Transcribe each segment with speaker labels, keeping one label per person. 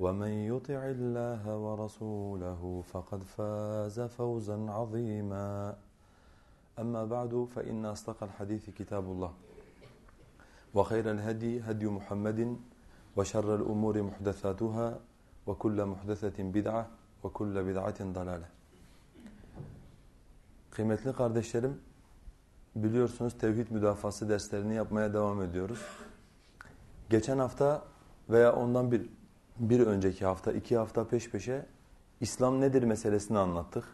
Speaker 1: ومن يطع الله ورسوله فقد فاز فوزا عظيما أما بعد فإن أصدق الحديث كتاب الله وخير الهدي هدي محمد وشر الأمور محدثاتها وكل محدثة بدعة وكل بدعة ضلالة Kıymetli kardeşlerim, biliyorsunuz tevhid müdafası derslerini yapmaya devam ediyoruz. Geçen hafta veya ondan bir bir önceki hafta, iki hafta peş peşe İslam nedir meselesini anlattık.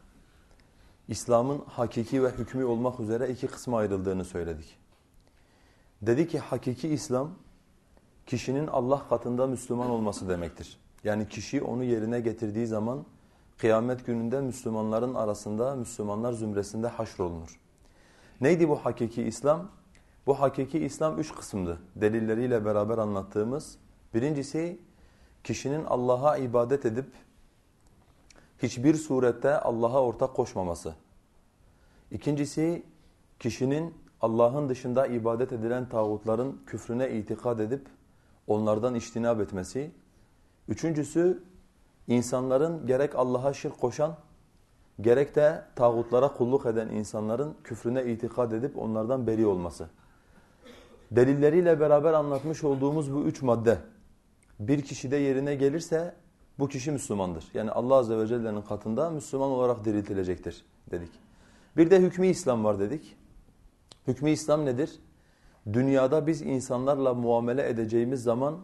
Speaker 1: İslam'ın hakiki ve hükmü olmak üzere iki kısma ayrıldığını söyledik. Dedi ki hakiki İslam, kişinin Allah katında Müslüman olması demektir. Yani kişi onu yerine getirdiği zaman kıyamet gününde Müslümanların arasında, Müslümanlar zümresinde haşrolunur. Neydi bu hakiki İslam? Bu hakiki İslam üç kısımdı. Delilleriyle beraber anlattığımız. Birincisi, kişinin Allah'a ibadet edip hiçbir surette Allah'a ortak koşmaması. İkincisi kişinin Allah'ın dışında ibadet edilen tağutların küfrüne itikad edip onlardan iştinab etmesi. Üçüncüsü insanların gerek Allah'a şirk koşan gerek de tağutlara kulluk eden insanların küfrüne itikad edip onlardan beri olması. Delilleriyle beraber anlatmış olduğumuz bu üç madde bir kişi de yerine gelirse bu kişi Müslümandır. Yani Allah Azze ve Celle'nin katında Müslüman olarak diriltilecektir dedik. Bir de hükmü İslam var dedik. Hükmü İslam nedir? Dünyada biz insanlarla muamele edeceğimiz zaman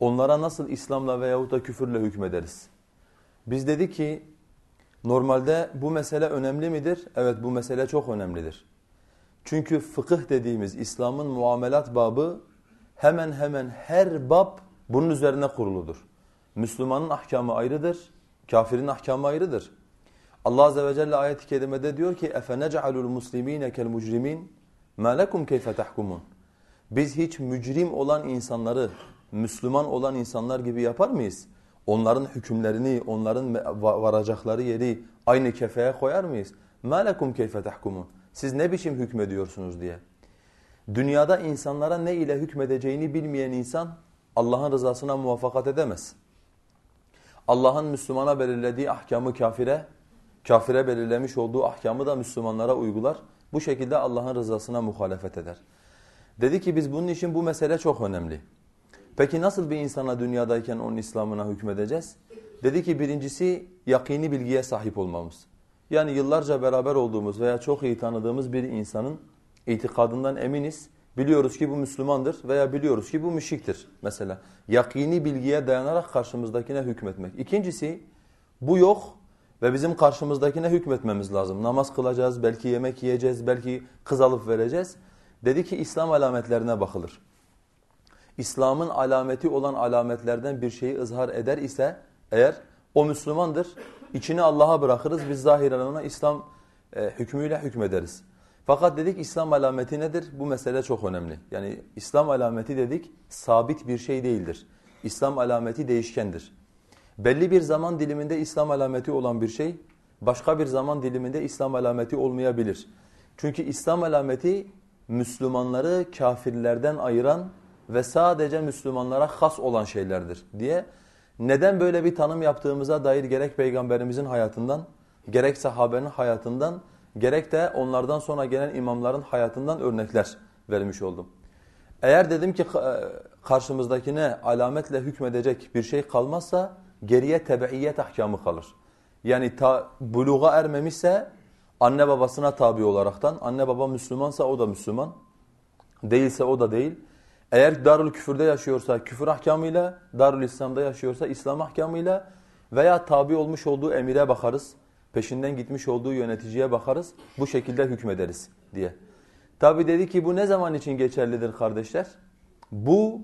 Speaker 1: onlara nasıl İslam'la veyahut da küfürle hükmederiz? Biz dedik ki normalde bu mesele önemli midir? Evet bu mesele çok önemlidir. Çünkü fıkıh dediğimiz İslam'ın muamelat babı hemen hemen her bab bunun üzerine kuruludur. Müslümanın ahkamı ayrıdır, kafirin ahkamı ayrıdır. Allah Azze ve Celle ayet-i kerimede diyor ki اَفَنَجْعَلُ الْمُسْلِم۪ينَ كَالْمُجْرِم۪ينَ مَا لَكُمْ كَيْفَ تَحْكُمُونَ Biz hiç mücrim olan insanları, Müslüman olan insanlar gibi yapar mıyız? Onların hükümlerini, onların varacakları yeri aynı kefeye koyar mıyız? مَا لَكُمْ كَيْفَ تَحْكُمُونَ Siz ne biçim hükmediyorsunuz diye. Dünyada insanlara ne ile hükmedeceğini bilmeyen insan Allah'ın rızasına muvaffakat edemez. Allah'ın Müslümana belirlediği ahkamı kafire, kafire belirlemiş olduğu ahkamı da Müslümanlara uygular. Bu şekilde Allah'ın rızasına muhalefet eder. Dedi ki biz bunun için bu mesele çok önemli. Peki nasıl bir insana dünyadayken onun İslam'ına hükmedeceğiz? Dedi ki birincisi yakini bilgiye sahip olmamız. Yani yıllarca beraber olduğumuz veya çok iyi tanıdığımız bir insanın itikadından eminiz Biliyoruz ki bu Müslümandır veya biliyoruz ki bu müşriktir mesela. Yakini bilgiye dayanarak karşımızdakine hükmetmek. İkincisi bu yok ve bizim karşımızdakine hükmetmemiz lazım. Namaz kılacağız, belki yemek yiyeceğiz, belki kız alıp vereceğiz. Dedi ki İslam alametlerine bakılır. İslam'ın alameti olan alametlerden bir şeyi ızhar eder ise eğer o Müslümandır, içini Allah'a bırakırız, biz zahiren ona İslam e, hükmüyle hükmederiz. Fakat dedik İslam alameti nedir? Bu mesele çok önemli. Yani İslam alameti dedik sabit bir şey değildir. İslam alameti değişkendir. Belli bir zaman diliminde İslam alameti olan bir şey başka bir zaman diliminde İslam alameti olmayabilir. Çünkü İslam alameti Müslümanları kafirlerden ayıran ve sadece Müslümanlara has olan şeylerdir diye neden böyle bir tanım yaptığımıza dair gerek peygamberimizin hayatından, gerek sahabenin hayatından, gerek de onlardan sonra gelen imamların hayatından örnekler vermiş oldum. Eğer dedim ki e, karşımızdakine alametle hükmedecek bir şey kalmazsa geriye tebeiyet ahkamı kalır. Yani ta, buluğa ermemişse anne babasına tabi olaraktan, anne baba Müslümansa o da Müslüman, değilse o da değil. Eğer darül küfürde yaşıyorsa küfür ahkamıyla, darül İslam'da yaşıyorsa İslam ahkamıyla veya tabi olmuş olduğu emire bakarız, peşinden gitmiş olduğu yöneticiye bakarız, bu şekilde hükmederiz diye. Tabi dedi ki bu ne zaman için geçerlidir kardeşler? Bu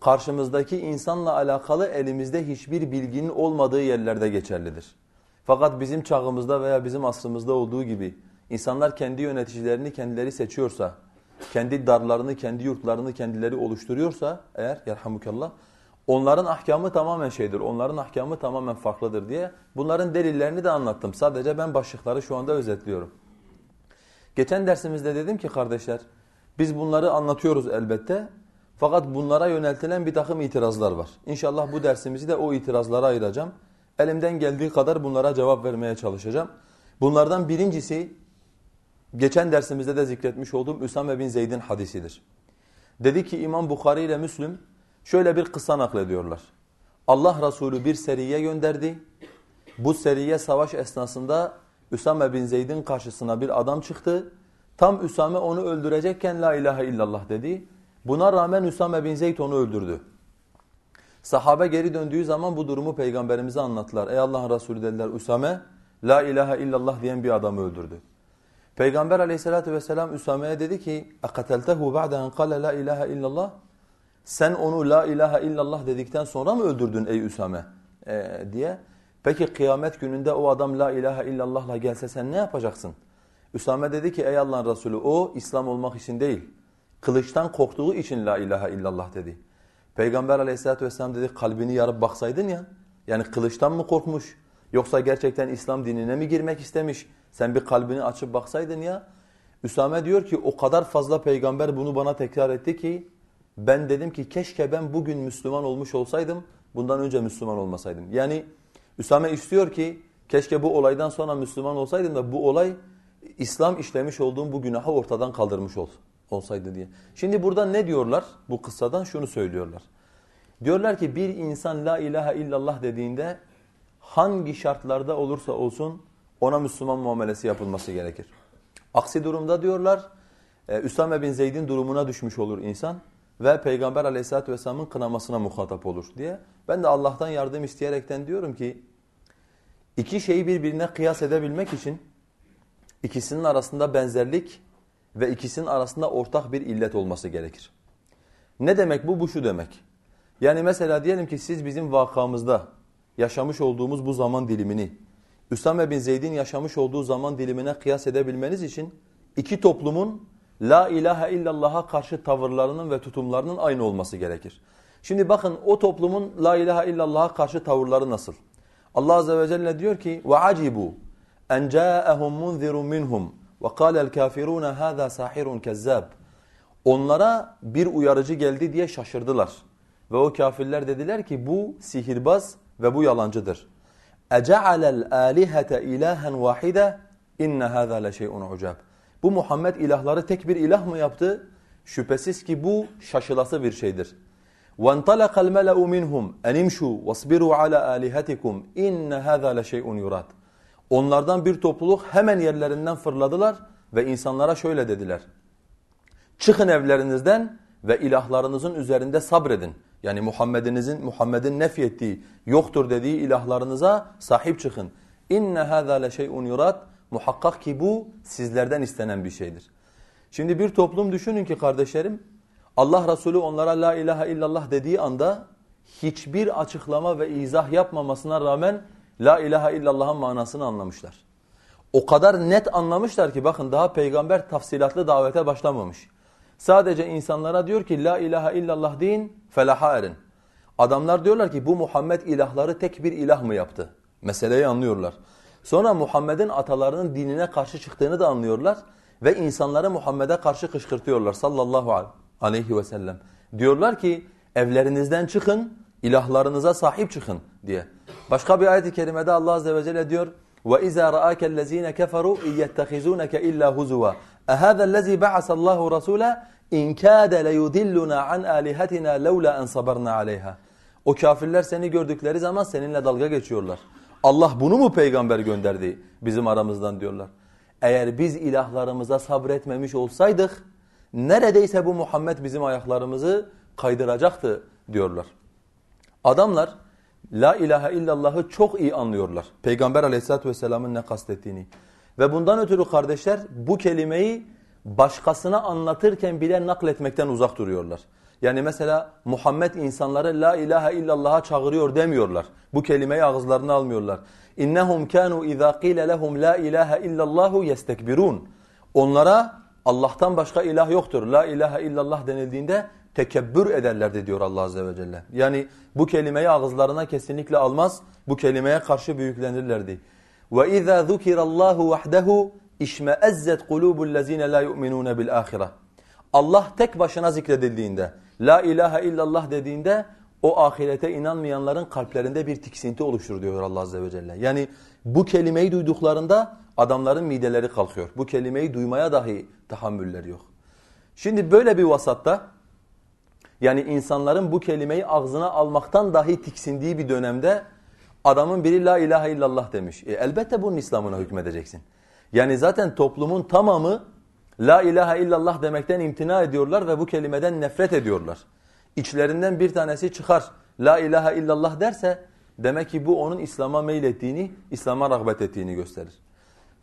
Speaker 1: karşımızdaki insanla alakalı elimizde hiçbir bilginin olmadığı yerlerde geçerlidir. Fakat bizim çağımızda veya bizim asrımızda olduğu gibi insanlar kendi yöneticilerini kendileri seçiyorsa, kendi darlarını, kendi yurtlarını kendileri oluşturuyorsa eğer yerhamukallah onların ahkamı tamamen şeydir. Onların ahkamı tamamen farklıdır diye bunların delillerini de anlattım. Sadece ben başlıkları şu anda özetliyorum. Geçen dersimizde dedim ki kardeşler biz bunları anlatıyoruz elbette. Fakat bunlara yöneltilen bir takım itirazlar var. İnşallah bu dersimizi de o itirazlara ayıracağım. Elimden geldiği kadar bunlara cevap vermeye çalışacağım. Bunlardan birincisi geçen dersimizde de zikretmiş olduğum Üsame bin Zeyd'in hadisidir. Dedi ki İmam Bukhari ile Müslüm şöyle bir kısa naklediyorlar. Allah Resulü bir seriye gönderdi. Bu seriye savaş esnasında Üsame bin Zeyd'in karşısına bir adam çıktı. Tam Üsame onu öldürecekken la ilahe illallah dedi. Buna rağmen Üsame bin Zeyd onu öldürdü. Sahabe geri döndüğü zaman bu durumu peygamberimize anlattılar. Ey Allah'ın Resulü dediler Üsame la ilahe illallah diyen bir adamı öldürdü. Peygamber aleyhissalatü vesselam Üsame'ye dedi ki اَقَتَلْتَهُ بَعْدَ اَنْ قَالَ la ilahe illallah sen onu la ilahe illallah dedikten sonra mı öldürdün ey Üsame ee, diye. Peki kıyamet gününde o adam la ilahe illallahla gelse sen ne yapacaksın? Üsame dedi ki ey Allah'ın Resulü o İslam olmak için değil. Kılıçtan korktuğu için la ilahe illallah dedi. Peygamber aleyhissalatü vesselam dedi kalbini yarıp baksaydın ya. Yani kılıçtan mı korkmuş? Yoksa gerçekten İslam dinine mi girmek istemiş? Sen bir kalbini açıp baksaydın ya. Üsame diyor ki o kadar fazla peygamber bunu bana tekrar etti ki ben dedim ki keşke ben bugün Müslüman olmuş olsaydım bundan önce Müslüman olmasaydım. Yani Üsame istiyor ki keşke bu olaydan sonra Müslüman olsaydım da bu olay İslam işlemiş olduğum bu günahı ortadan kaldırmış ol, olsaydı diye. Şimdi burada ne diyorlar bu kıssadan? Şunu söylüyorlar. Diyorlar ki bir insan la ilahe illallah dediğinde hangi şartlarda olursa olsun ona Müslüman muamelesi yapılması gerekir. Aksi durumda diyorlar e, Üsame bin Zeyd'in durumuna düşmüş olur insan ve Peygamber aleyhissalatü vesselamın kınamasına muhatap olur diye. Ben de Allah'tan yardım isteyerekten diyorum ki iki şeyi birbirine kıyas edebilmek için ikisinin arasında benzerlik ve ikisinin arasında ortak bir illet olması gerekir. Ne demek bu? Bu şu demek. Yani mesela diyelim ki siz bizim vakamızda yaşamış olduğumuz bu zaman dilimini Üsame bin Zeyd'in yaşamış olduğu zaman dilimine kıyas edebilmeniz için iki toplumun la ilahe illallah'a karşı tavırlarının ve tutumlarının aynı olması gerekir. Şimdi bakın o toplumun la ilahe illallah'a karşı tavırları nasıl? Allah azze ve celle diyor ki وَعَجِبُوا اَنْ جَاءَهُمْ مُنْذِرٌ مِّنْهُمْ وَقَالَ الْكَافِرُونَ هَذَا سَاحِرٌ كَذَّابٌ Onlara bir uyarıcı geldi diye şaşırdılar. Ve o kafirler dediler ki bu sihirbaz ve bu yalancıdır. اَجَعَلَ الْآلِهَةَ اِلَٰهًا وَاحِدًا اِنَّ هَذَا لَشَيْءٌ عُجَابٌ Bu Muhammed ilahları tek bir ilah mı yaptı? Şüphesiz ki bu şaşılası bir şeydir. وَانْطَلَقَ الْمَلَأُ مِنْهُمْ اَنِمْشُوا وَاصْبِرُوا عَلَى آلِهَتِكُمْ اِنَّ هَذَا لَشَيْءٌ يُرَادٌ Onlardan bir topluluk hemen yerlerinden fırladılar ve insanlara şöyle dediler. Çıkın evlerinizden ve ilahlarınızın üzerinde sabredin. Yani Muhammed'inizin Muhammed'in nefyettiği, yoktur dediği ilahlarınıza sahip çıkın. İnne hâzâ leşey'un yurad. Muhakkak ki bu sizlerden istenen bir şeydir. Şimdi bir toplum düşünün ki kardeşlerim, Allah Resulü onlara la ilahe illallah dediği anda hiçbir açıklama ve izah yapmamasına rağmen la ilahe illallah'ın manasını anlamışlar. O kadar net anlamışlar ki bakın daha peygamber tafsilatlı davete başlamamış. Sadece insanlara diyor ki la ilahe illallah deyin felaha erin. Adamlar diyorlar ki bu Muhammed ilahları tek bir ilah mı yaptı? Meseleyi anlıyorlar. Sonra Muhammed'in atalarının dinine karşı çıktığını da anlıyorlar. Ve insanları Muhammed'e karşı kışkırtıyorlar sallallahu aleyhi ve sellem. Diyorlar ki evlerinizden çıkın, İlahlarınıza sahip çıkın diye. Başka bir ayet-i kerimede Allah azze ve celle diyor وَإِذَا رَآكَ الَّذ۪ينَ كَفَرُوا اِيَّتَّخِذُونَكَ اِلَّا هُزُوًا اَهَذَا الَّذ۪ي بَعَثَ اللّٰهُ رَسُولًا اِنْ كَادَ لَيُدِلُّنَا عَنْ آلِهَتِنَا لَوْلَا اَنْ صَبَرْنَا عَلَيْهَا O kafirler seni gördükleri zaman seninle dalga geçiyorlar. Allah bunu mu peygamber gönderdi bizim aramızdan diyorlar. Eğer biz ilahlarımıza sabretmemiş olsaydık neredeyse bu Muhammed bizim ayaklarımızı kaydıracaktı diyorlar. Adamlar La ilahe illallah'ı çok iyi anlıyorlar. Peygamber aleyhissalatü vesselamın ne kastettiğini. Ve bundan ötürü kardeşler bu kelimeyi başkasına anlatırken bile nakletmekten uzak duruyorlar. Yani mesela Muhammed insanları la ilahe illallah'a çağırıyor demiyorlar. Bu kelimeyi ağızlarına almıyorlar. İnnehum kanu iza qila lehum la ilahe illallahu yestekbirun. Onlara Allah'tan başka ilah yoktur. La ilahe illallah denildiğinde tekebbür ederlerdi diyor Allah azze ve celle. Yani bu kelimeyi ağızlarına kesinlikle almaz. Bu kelimeye karşı büyüklenirlerdi. Ve iza zukirallahu vahdehu işmeezzet kulubul lezine la yu'minun bil ahire. Allah tek başına zikredildiğinde, la ilahe illallah dediğinde o ahirete inanmayanların kalplerinde bir tiksinti oluşur diyor Allah azze ve celle. Yani bu kelimeyi duyduklarında adamların mideleri kalkıyor. Bu kelimeyi duymaya dahi tahammülleri yok. Şimdi böyle bir vasatta yani insanların bu kelimeyi ağzına almaktan dahi tiksindiği bir dönemde adamın biri la ilahe illallah demiş. E, elbette bunun İslam'ına hükmedeceksin. Yani zaten toplumun tamamı la ilahe illallah demekten imtina ediyorlar ve bu kelimeden nefret ediyorlar. İçlerinden bir tanesi çıkar la ilahe illallah derse demek ki bu onun İslam'a meylettiğini, İslam'a rağbet ettiğini gösterir.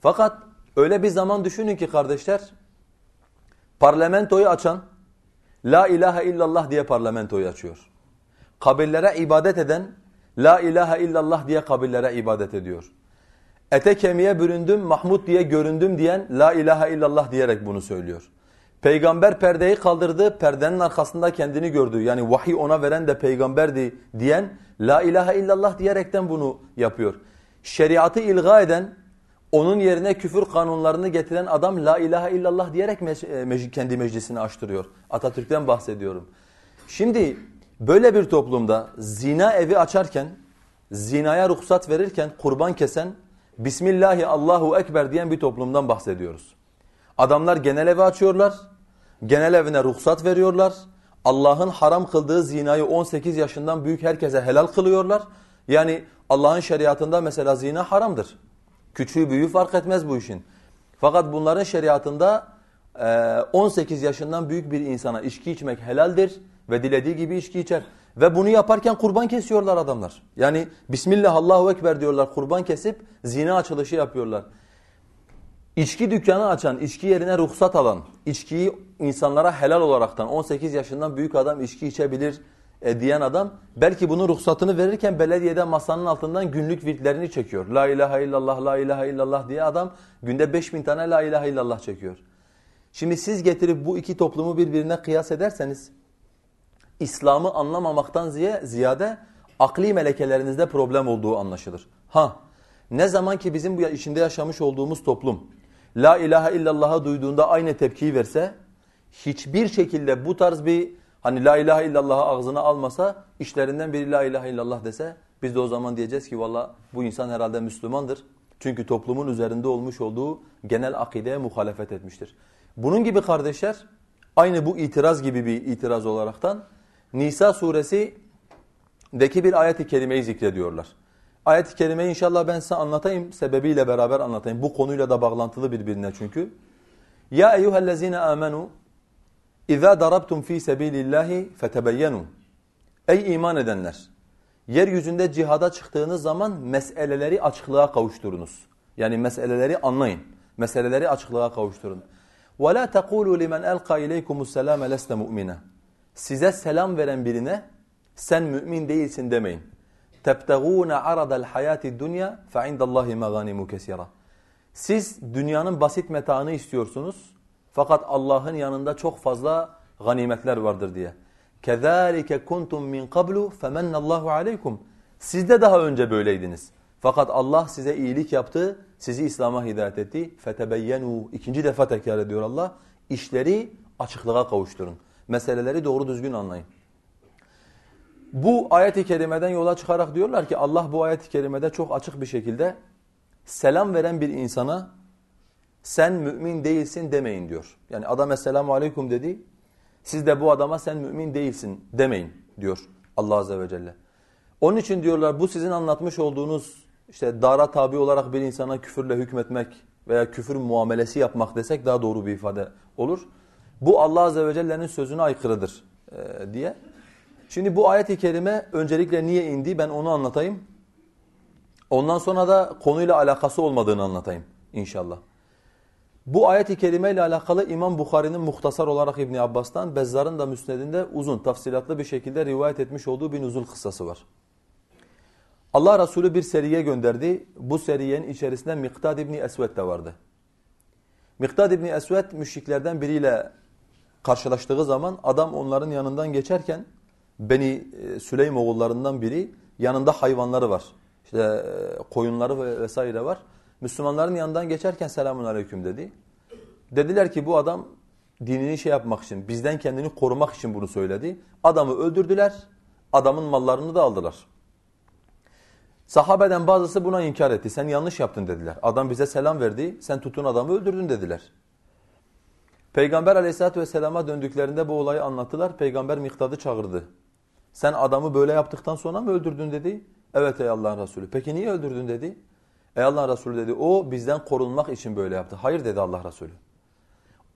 Speaker 1: Fakat öyle bir zaman düşünün ki kardeşler parlamentoyu açan La ilahe illallah diye parlamentoyu açıyor. Kabirlere ibadet eden La ilahe illallah diye kabirlere ibadet ediyor. Ete kemiğe büründüm, Mahmud diye göründüm diyen La ilahe illallah diyerek bunu söylüyor. Peygamber perdeyi kaldırdı, perdenin arkasında kendini gördü. Yani vahiy ona veren de peygamberdi diyen La ilahe illallah diyerekten bunu yapıyor. Şeriatı ilga eden, onun yerine küfür kanunlarını getiren adam la ilahe illallah diyerek me kendi meclisini açtırıyor. Atatürk'ten bahsediyorum. Şimdi böyle bir toplumda zina evi açarken, zinaya ruhsat verirken kurban kesen, Bismillahi Allahu Ekber diyen bir toplumdan bahsediyoruz. Adamlar genel evi açıyorlar, genel evine ruhsat veriyorlar. Allah'ın haram kıldığı zinayı 18 yaşından büyük herkese helal kılıyorlar. Yani Allah'ın şeriatında mesela zina haramdır. Küçüğü büyüğü fark etmez bu işin. Fakat bunların şeriatında 18 yaşından büyük bir insana içki içmek helaldir ve dilediği gibi içki içer. Ve bunu yaparken kurban kesiyorlar adamlar. Yani Bismillah Allahu Ekber diyorlar kurban kesip zina açılışı yapıyorlar. İçki dükkanı açan, içki yerine ruhsat alan, içkiyi insanlara helal olaraktan 18 yaşından büyük adam içki içebilir e, diyen adam belki bunun ruhsatını verirken belediyede masanın altından günlük virtlerini çekiyor. La ilahe illallah, la ilahe illallah diye adam günde 5000 tane la ilahe illallah çekiyor. Şimdi siz getirip bu iki toplumu birbirine kıyas ederseniz İslam'ı anlamamaktan ziyade akli melekelerinizde problem olduğu anlaşılır. Ha ne zaman ki bizim bu içinde yaşamış olduğumuz toplum la ilahe illallah'a duyduğunda aynı tepkiyi verse hiçbir şekilde bu tarz bir Hani la ilahe illallah'ı ağzına almasa, işlerinden biri la ilahe illallah dese, biz de o zaman diyeceğiz ki valla bu insan herhalde Müslümandır. Çünkü toplumun üzerinde olmuş olduğu genel akideye muhalefet etmiştir. Bunun gibi kardeşler, aynı bu itiraz gibi bir itiraz olaraktan Nisa suresindeki bir ayet-i kerimeyi zikrediyorlar. Ayet-i kerimeyi inşallah ben size anlatayım, sebebiyle beraber anlatayım. Bu konuyla da bağlantılı birbirine çünkü. Ya eyyühellezine amenu اِذَا دَرَبْتُمْ ف۪ي سَب۪يلِ اللّٰهِ فَتَبَيَّنُوا Ey iman edenler! Yeryüzünde cihada çıktığınız zaman meseleleri açıklığa kavuşturunuz. Yani meseleleri anlayın. Meseleleri açıklığa kavuşturun. وَلَا تَقُولُوا لِمَنْ أَلْقَى اِلَيْكُمُ السَّلَامَ لَسْتَ مُؤْمِنًا Size selam veren birine sen mümin değilsin demeyin. تَبْتَغُونَ عَرَضَ الْحَيَاةِ الدُّنْيَا فَعِنْدَ اللّٰهِ مَغَانِمُ كَسِيرًا Siz dünyanın basit metaını istiyorsunuz. Fakat Allah'ın yanında çok fazla ganimetler vardır diye. كَذَٰلِكَ كُنْتُمْ مِنْ قَبْلُ فَمَنَّ اللّٰهُ عَلَيْكُمْ Siz de daha önce böyleydiniz. Fakat Allah size iyilik yaptı, sizi İslam'a hidayet etti. فَتَبَيَّنُوا İkinci defa tekrar ediyor Allah. İşleri açıklığa kavuşturun. Meseleleri doğru düzgün anlayın. Bu ayet-i kerimeden yola çıkarak diyorlar ki Allah bu ayet-i kerimede çok açık bir şekilde selam veren bir insana sen mümin değilsin demeyin diyor. Yani adam esselamu aleyküm dedi. Siz de bu adama sen mümin değilsin demeyin diyor Allah azze ve celle. Onun için diyorlar bu sizin anlatmış olduğunuz işte dara tabi olarak bir insana küfürle hükmetmek veya küfür muamelesi yapmak desek daha doğru bir ifade olur. Bu Allah azze ve celle'nin sözüne aykırıdır e, diye. Şimdi bu ayet-i kerime öncelikle niye indi ben onu anlatayım. Ondan sonra da konuyla alakası olmadığını anlatayım inşallah. Bu ayet-i kerime ile alakalı İmam Bukhari'nin muhtasar olarak İbn Abbas'tan, Bezzar'ın da müsnedinde uzun, tafsilatlı bir şekilde rivayet etmiş olduğu bir nuzul kıssası var. Allah Resulü bir seriye gönderdi. Bu seriyenin içerisinde Miktad İbni Esved de vardı. Miktad İbni Esved müşriklerden biriyle karşılaştığı zaman adam onların yanından geçerken Beni e, Süleym oğullarından biri yanında hayvanları var. İşte e, koyunları vesaire var. Müslümanların yanından geçerken selamun aleyküm dedi. Dediler ki bu adam dinini şey yapmak için, bizden kendini korumak için bunu söyledi. Adamı öldürdüler, adamın mallarını da aldılar. Sahabeden bazısı buna inkar etti. Sen yanlış yaptın dediler. Adam bize selam verdi, sen tutun adamı öldürdün dediler. Peygamber aleyhissalatü vesselama döndüklerinde bu olayı anlattılar. Peygamber Miktad'ı çağırdı. Sen adamı böyle yaptıktan sonra mı öldürdün dedi. Evet ey Allah'ın Resulü. Peki niye öldürdün dedi. Ey Allah'ın Resulü dedi o bizden korunmak için böyle yaptı. Hayır dedi Allah Resulü.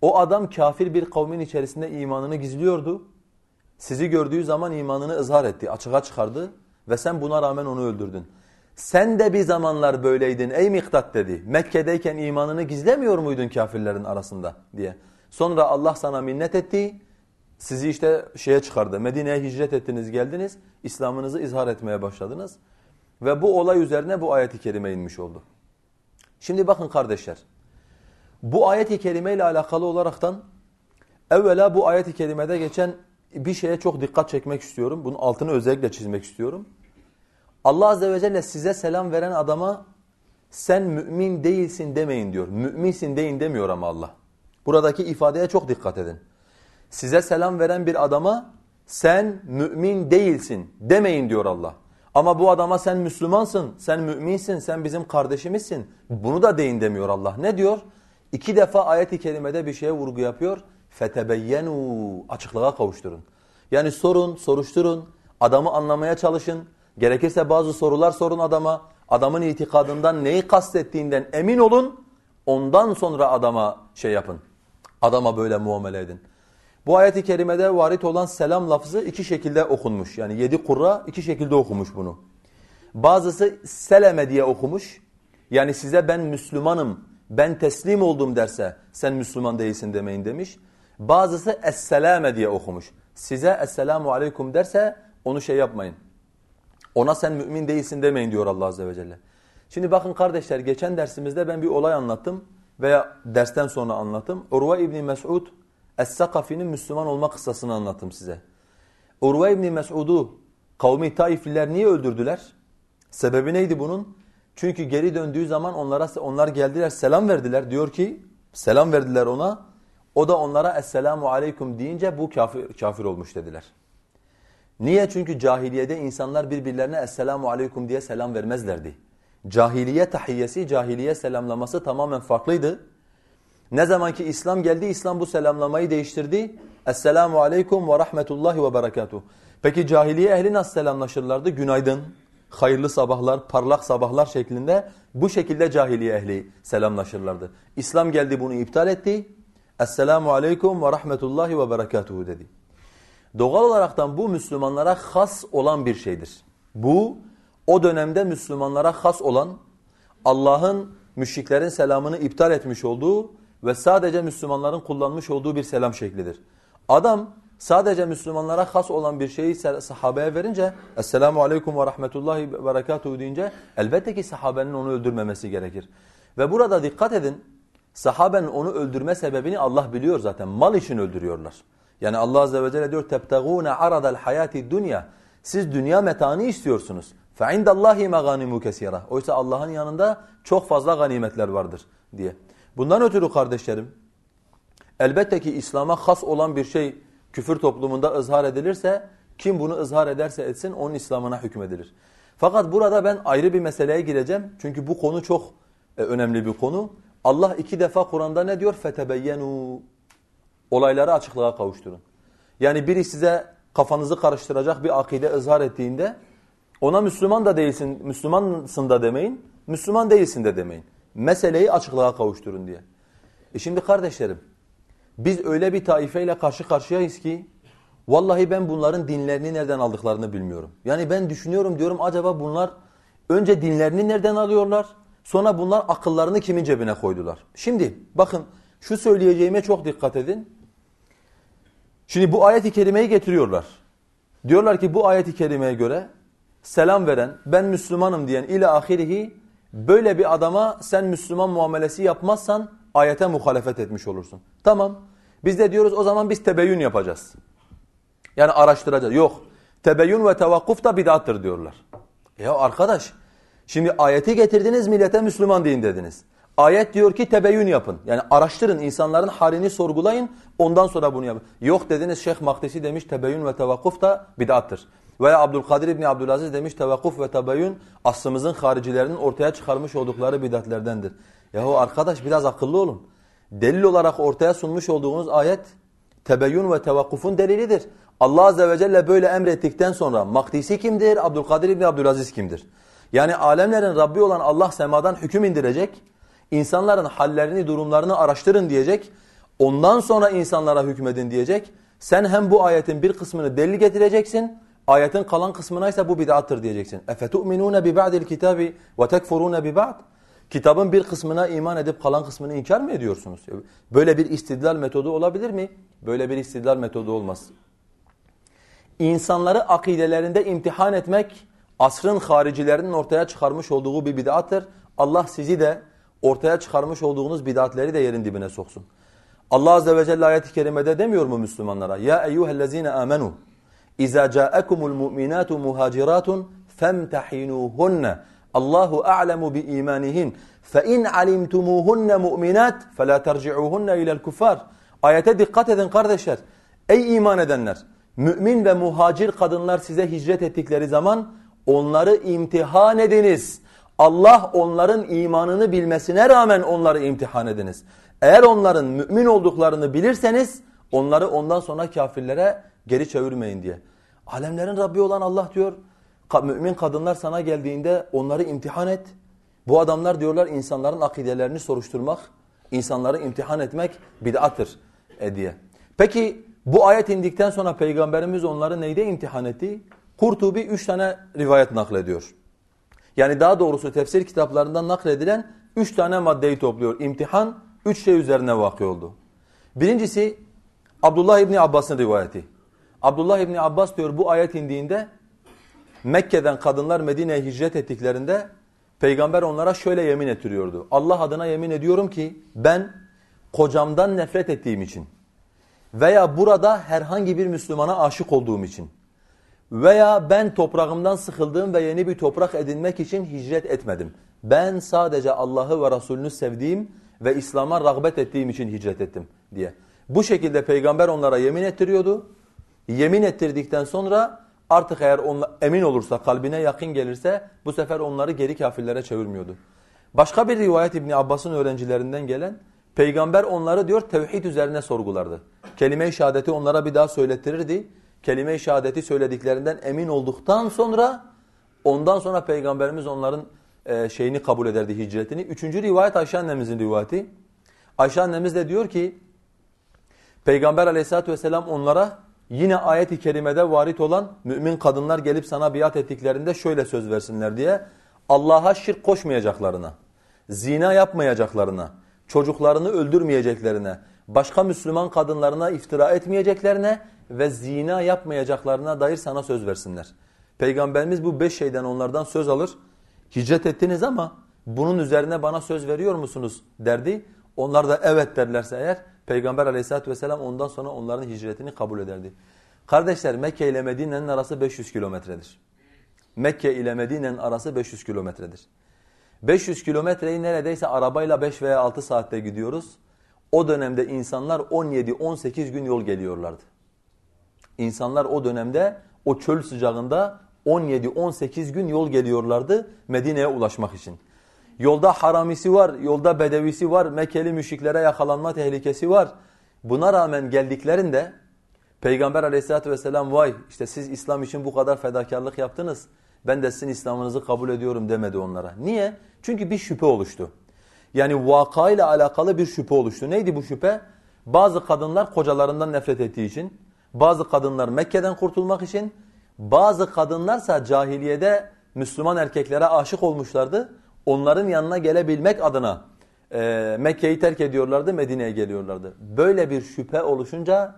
Speaker 1: O adam kafir bir kavmin içerisinde imanını gizliyordu. Sizi gördüğü zaman imanını ızhar etti, açığa çıkardı ve sen buna rağmen onu öldürdün. Sen de bir zamanlar böyleydin ey Miktat dedi. Mekke'deyken imanını gizlemiyor muydun kafirlerin arasında diye. Sonra Allah sana minnet etti. Sizi işte şeye çıkardı. Medine'ye hicret ettiniz geldiniz. İslam'ınızı izhar etmeye başladınız. Ve bu olay üzerine bu ayet-i kerime inmiş oldu. Şimdi bakın kardeşler. Bu ayet-i kerime ile alakalı olaraktan evvela bu ayet-i kerimede geçen bir şeye çok dikkat çekmek istiyorum. Bunun altını özellikle çizmek istiyorum. Allah azze ve celle size selam veren adama sen mümin değilsin demeyin diyor. Müminsin deyin demiyor ama Allah. Buradaki ifadeye çok dikkat edin. Size selam veren bir adama sen mümin değilsin demeyin diyor Allah. Ama bu adama sen Müslümansın, sen müminsin, sen bizim kardeşimizsin. Bunu da deyin demiyor Allah. Ne diyor? İki defa ayet-i kerimede bir şeye vurgu yapıyor. فَتَبَيَّنُوا Açıklığa kavuşturun. Yani sorun, soruşturun, adamı anlamaya çalışın. Gerekirse bazı sorular sorun adama. Adamın itikadından neyi kastettiğinden emin olun. Ondan sonra adama şey yapın. Adama böyle muamele edin. Bu ayet-i kerimede varit olan selam lafzı iki şekilde okunmuş. Yani yedi kurra iki şekilde okumuş bunu. Bazısı seleme diye okumuş. Yani size ben Müslümanım, ben teslim oldum derse sen Müslüman değilsin demeyin demiş. Bazısı esselame diye okumuş. Size esselamu aleyküm derse onu şey yapmayın. Ona sen mümin değilsin demeyin diyor Allah Azze ve Celle. Şimdi bakın kardeşler geçen dersimizde ben bir olay anlattım veya dersten sonra anlattım. Urva İbni Mes'ud Es-Sakafi'nin Müslüman olma kıssasını anlattım size. Urva İbni Mes'ud'u kavmi Taifliler niye öldürdüler? Sebebi neydi bunun? Çünkü geri döndüğü zaman onlara onlar geldiler selam verdiler. Diyor ki selam verdiler ona. O da onlara esselamu aleyküm deyince bu kafir, kafir olmuş dediler. Niye? Çünkü cahiliyede insanlar birbirlerine esselamu aleyküm diye selam vermezlerdi. Cahiliye tahiyyesi, cahiliye selamlaması tamamen farklıydı. Ne zaman ki İslam geldi, İslam bu selamlamayı değiştirdi. Esselamu aleyküm ve rahmetullahi ve berekatuhu. Peki cahiliye ehli nasıl selamlaşırlardı? Günaydın, hayırlı sabahlar, parlak sabahlar şeklinde bu şekilde cahiliye ehli selamlaşırlardı. İslam geldi bunu iptal etti. Esselamu aleyküm ve rahmetullahi ve berekatuhu dedi. Doğal olaraktan bu Müslümanlara has olan bir şeydir. Bu o dönemde Müslümanlara has olan Allah'ın müşriklerin selamını iptal etmiş olduğu ve sadece Müslümanların kullanmış olduğu bir selam şeklidir. Adam sadece Müslümanlara has olan bir şeyi sahabeye verince Esselamu Aleyküm ve Rahmetullahi ve Berekatuhu deyince elbette ki sahabenin onu öldürmemesi gerekir. Ve burada dikkat edin sahabenin onu öldürme sebebini Allah biliyor zaten. Mal için öldürüyorlar. Yani Allah Azze ve Celle diyor تَبْتَغُونَ عَرَضَ الْحَيَاتِ dünya. Siz dünya metaını istiyorsunuz. فَعِنْدَ اللّٰهِ مَغَانِمُ كَسِيرًا Oysa Allah'ın yanında çok fazla ganimetler vardır diye. Bundan ötürü kardeşlerim, elbette ki İslam'a has olan bir şey küfür toplumunda ızhar edilirse Kim bunu ızhar ederse etsin onun İslam'ına hükmedilir. Fakat burada ben ayrı bir meseleye gireceğim. Çünkü bu konu çok e, önemli bir konu. Allah iki defa Kur'an'da ne diyor? فَتَبَيَّنُوا Olayları açıklığa kavuşturun. Yani biri size kafanızı karıştıracak bir akide ızhar ettiğinde ona Müslüman da değilsin, Müslümansın da demeyin, Müslüman değilsin de demeyin. Meseleyi açıklığa kavuşturun diye. E şimdi kardeşlerim, biz öyle bir taifeyle karşı karşıyayız ki vallahi ben bunların dinlerini nereden aldıklarını bilmiyorum. Yani ben düşünüyorum diyorum acaba bunlar önce dinlerini nereden alıyorlar? Sonra bunlar akıllarını kimin cebine koydular? Şimdi bakın şu söyleyeceğime çok dikkat edin. Şimdi bu ayet-i kerimeyi getiriyorlar. Diyorlar ki bu ayet-i kerimeye göre selam veren, ben Müslümanım diyen ile ahirihi böyle bir adama sen Müslüman muamelesi yapmazsan ayete muhalefet etmiş olursun. Tamam. Biz de diyoruz o zaman biz tebeyyün yapacağız. Yani araştıracağız. Yok. Tebeyyün ve tevakkuf da bid'attır diyorlar. Ya arkadaş şimdi ayeti getirdiniz millete Müslüman deyin dediniz. Ayet diyor ki tebeyyün yapın. Yani araştırın insanların halini sorgulayın ondan sonra bunu yapın. Yok dediniz Şeyh Mahdesi demiş tebeyyün ve tevakkuf da bid'attır. Veya Abdülkadir İbni Abdülaziz demiş tevakkuf ve tebeyyün aslımızın haricilerinin ortaya çıkarmış oldukları bid'atlerdendir. Yahu arkadaş biraz akıllı olun. Delil olarak ortaya sunmuş olduğunuz ayet tebeyyün ve tevakkufun delilidir. Allah Azze ve Celle böyle emrettikten sonra Mahdisi kimdir? Abdülkadir İbni Abdülaziz kimdir? Yani alemlerin Rabbi olan Allah semadan hüküm indirecek. İnsanların hallerini, durumlarını araştırın diyecek. Ondan sonra insanlara hükmedin diyecek. Sen hem bu ayetin bir kısmını delil getireceksin. Ayetin kalan kısmına ise bu bid'attır diyeceksin. اَفَتُؤْمِنُونَ بِبَعْدِ الْكِتَابِ وَتَكْفُرُونَ بِبَعْدِ Kitabın bir kısmına iman edip kalan kısmını inkar mı ediyorsunuz? Böyle bir istidlal metodu olabilir mi? Böyle bir istidlal metodu olmaz. İnsanları akidelerinde imtihan etmek asrın haricilerinin ortaya çıkarmış olduğu bir bid'attır. Allah sizi de ortaya çıkarmış olduğunuz bid'atleri de yerin dibine soksun. Allah azze ve celle ayet-i kerimede demiyor mu Müslümanlara? Ya eyyuhellezine amenu İza ca'akumul mu'minatu muhaciratun femtahinuhunne Allahu a'lemu bi imanihin fe in alimtumuhunne mu'minat fela terci'uhunne ila'l kuffar. Ayete dikkat edin kardeşler. Ey iman edenler, mümin ve muhacir kadınlar size hicret ettikleri zaman onları imtihan ediniz. Allah onların imanını bilmesine rağmen onları imtihan ediniz. Eğer onların mümin olduklarını bilirseniz onları ondan sonra kafirlere geri çevirmeyin diye. Alemlerin Rabbi olan Allah diyor, mümin kadınlar sana geldiğinde onları imtihan et. Bu adamlar diyorlar insanların akidelerini soruşturmak, insanları imtihan etmek bid'attır e diye. Peki bu ayet indikten sonra Peygamberimiz onları neyde imtihan etti? Kurtubi üç tane rivayet naklediyor. Yani daha doğrusu tefsir kitaplarından nakledilen üç tane maddeyi topluyor. İmtihan üç şey üzerine vakı oldu. Birincisi Abdullah İbni Abbas'ın rivayeti. Abdullah İbni Abbas diyor bu ayet indiğinde Mekke'den kadınlar Medine'ye hicret ettiklerinde peygamber onlara şöyle yemin ettiriyordu. Allah adına yemin ediyorum ki ben kocamdan nefret ettiğim için veya burada herhangi bir Müslümana aşık olduğum için veya ben toprağımdan sıkıldığım ve yeni bir toprak edinmek için hicret etmedim. Ben sadece Allah'ı ve Resulünü sevdiğim ve İslam'a rağbet ettiğim için hicret ettim diye. Bu şekilde peygamber onlara yemin ettiriyordu. Yemin ettirdikten sonra artık eğer onla, emin olursa, kalbine yakın gelirse bu sefer onları geri kafirlere çevirmiyordu. Başka bir rivayet İbni Abbas'ın öğrencilerinden gelen, peygamber onları diyor tevhid üzerine sorgulardı. Kelime-i şehadeti onlara bir daha söylettirirdi. Kelime-i şehadeti söylediklerinden emin olduktan sonra, ondan sonra peygamberimiz onların e, şeyini kabul ederdi, hicretini. Üçüncü rivayet Ayşe annemizin rivayeti. Ayşe annemiz de diyor ki, Peygamber aleyhissalatü vesselam onlara yine ayet-i kerimede varit olan mümin kadınlar gelip sana biat ettiklerinde şöyle söz versinler diye Allah'a şirk koşmayacaklarına, zina yapmayacaklarına, çocuklarını öldürmeyeceklerine, başka Müslüman kadınlarına iftira etmeyeceklerine ve zina yapmayacaklarına dair sana söz versinler. Peygamberimiz bu beş şeyden onlardan söz alır. Hicret ettiniz ama bunun üzerine bana söz veriyor musunuz derdi. Onlar da evet derlerse eğer Peygamber aleyhissalatü vesselam ondan sonra onların hicretini kabul ederdi. Kardeşler Mekke ile Medine'nin arası 500 kilometredir. Mekke ile Medine'nin arası 500 kilometredir. 500 kilometreyi neredeyse arabayla 5 veya 6 saatte gidiyoruz. O dönemde insanlar 17-18 gün yol geliyorlardı. İnsanlar o dönemde o çöl sıcağında 17-18 gün yol geliyorlardı Medine'ye ulaşmak için. Yolda haramisi var, yolda bedevisi var, Mekkeli müşriklere yakalanma tehlikesi var. Buna rağmen geldiklerinde Peygamber aleyhissalatü vesselam vay işte siz İslam için bu kadar fedakarlık yaptınız. Ben de sizin İslam'ınızı kabul ediyorum demedi onlara. Niye? Çünkü bir şüphe oluştu. Yani vakayla alakalı bir şüphe oluştu. Neydi bu şüphe? Bazı kadınlar kocalarından nefret ettiği için, bazı kadınlar Mekke'den kurtulmak için, bazı kadınlarsa cahiliyede Müslüman erkeklere aşık olmuşlardı. Onların yanına gelebilmek adına e, Mekke'yi terk ediyorlardı, Medine'ye geliyorlardı. Böyle bir şüphe oluşunca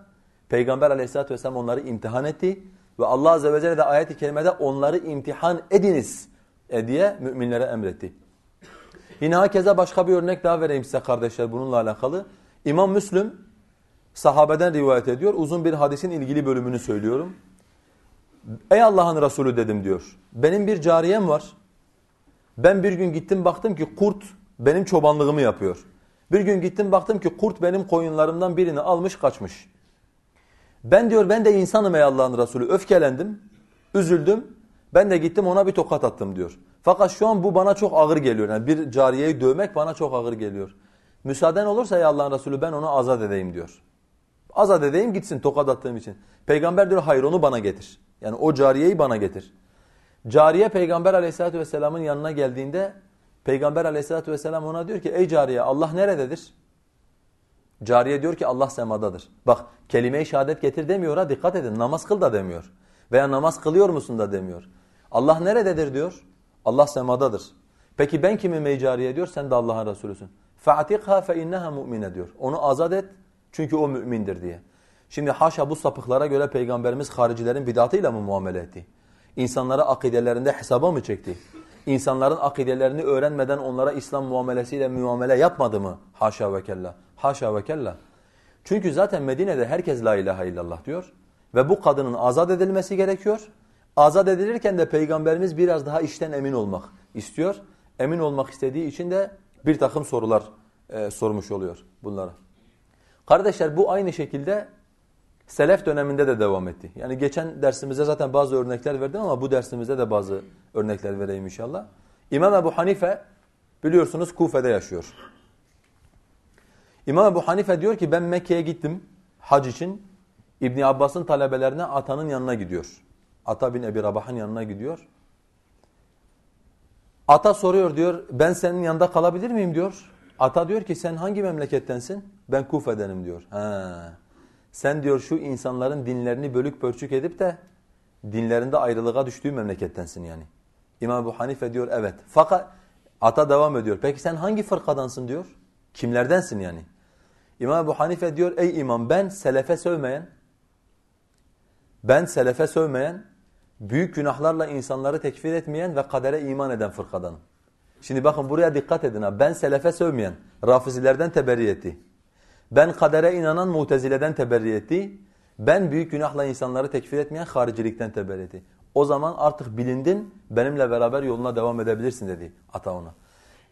Speaker 1: Peygamber aleyhissalatü vesselam onları imtihan etti. Ve Allah azze ve celle de ayet-i kerimede onları imtihan ediniz e, diye müminlere emretti. Yine hakeza başka bir örnek daha vereyim size kardeşler bununla alakalı. İmam Müslüm sahabeden rivayet ediyor. Uzun bir hadisin ilgili bölümünü söylüyorum. Ey Allah'ın Resulü dedim diyor. Benim bir cariyem var. Ben bir gün gittim baktım ki kurt benim çobanlığımı yapıyor. Bir gün gittim baktım ki kurt benim koyunlarımdan birini almış kaçmış. Ben diyor ben de insanım ey Allah'ın Resulü. Öfkelendim, üzüldüm. Ben de gittim ona bir tokat attım diyor. Fakat şu an bu bana çok ağır geliyor. Yani bir cariyeyi dövmek bana çok ağır geliyor. Müsaaden olursa ey Allah'ın Resulü ben onu azat edeyim diyor. Azat edeyim gitsin tokat attığım için. Peygamber diyor hayır onu bana getir. Yani o cariyeyi bana getir. Cariye Peygamber aleyhissalatü vesselamın yanına geldiğinde Peygamber aleyhissalatü vesselam ona diyor ki ey cariye Allah nerededir? Cariye diyor ki Allah semadadır. Bak kelime-i şehadet getir demiyor ha dikkat edin namaz kıl da demiyor. Veya namaz kılıyor musun da demiyor. Allah nerededir diyor. Allah semadadır. Peki ben kimim ey cariye diyor sen de Allah'ın Resulüsün. فَاَعْتِقْهَا فَاِنَّهَا مُؤْمِنَ diyor. Onu azat et çünkü o mümindir diye. Şimdi haşa bu sapıklara göre Peygamberimiz haricilerin bidatıyla mı muamele etti? İnsanlara akidelerinde hesaba mı çekti? İnsanların akidelerini öğrenmeden onlara İslam muamelesiyle muamele yapmadı mı? Haşa ve kella. Haşa ve kella. Çünkü zaten Medine'de herkes la ilahe illallah diyor. Ve bu kadının azat edilmesi gerekiyor. Azat edilirken de Peygamberimiz biraz daha işten emin olmak istiyor. Emin olmak istediği için de bir takım sorular e, sormuş oluyor bunlara. Kardeşler bu aynı şekilde Selef döneminde de devam etti. Yani geçen dersimizde zaten bazı örnekler verdim ama bu dersimizde de bazı örnekler vereyim inşallah. İmam Ebu Hanife biliyorsunuz Kufe'de yaşıyor. İmam Ebu Hanife diyor ki ben Mekke'ye gittim hac için. İbn Abbas'ın talebelerine atanın yanına gidiyor. Ata bin Ebi Rabah'ın yanına gidiyor. Ata soruyor diyor ben senin yanında kalabilir miyim diyor. Ata diyor ki sen hangi memlekettensin? Ben Kufe'denim diyor. Ha. Sen diyor şu insanların dinlerini bölük pörçük edip de dinlerinde ayrılığa düştüğü memlekettensin yani. İmam Ebu Hanife diyor evet. Fakat ata devam ediyor. Peki sen hangi fırkadansın diyor. Kimlerdensin yani? İmam Ebu Hanife diyor ey imam ben selefe sövmeyen, ben selefe sövmeyen, büyük günahlarla insanları tekfir etmeyen ve kadere iman eden fırkadanım. Şimdi bakın buraya dikkat edin ha. Ben selefe sövmeyen, rafizilerden teberri etti. Ben kadere inanan mutezileden teberri etti. Ben büyük günahla insanları tekfir etmeyen haricilikten teberri etti. O zaman artık bilindin, benimle beraber yoluna devam edebilirsin dedi ata ona.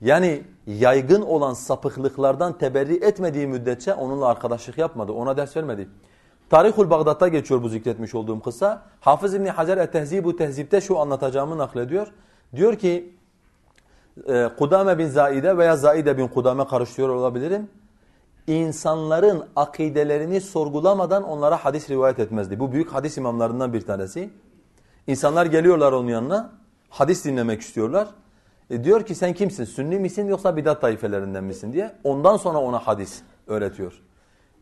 Speaker 1: Yani yaygın olan sapıklıklardan teberri etmediği müddetçe onunla arkadaşlık yapmadı, ona ders vermedi. Tarihul Bağdat'ta geçiyor bu zikretmiş olduğum kısa. Hafız İbni Hacer et-Tehzibu Tehzib'de şu anlatacağımı naklediyor. Diyor ki e, Kudame bin Zaide veya Zaide bin Kudame karıştırıyor olabilirim. İnsanların akidelerini sorgulamadan onlara hadis rivayet etmezdi. Bu büyük hadis imamlarından bir tanesi. İnsanlar geliyorlar onun yanına, hadis dinlemek istiyorlar. E diyor ki sen kimsin? Sünni misin yoksa bidat taifelerinden misin diye. Ondan sonra ona hadis öğretiyor.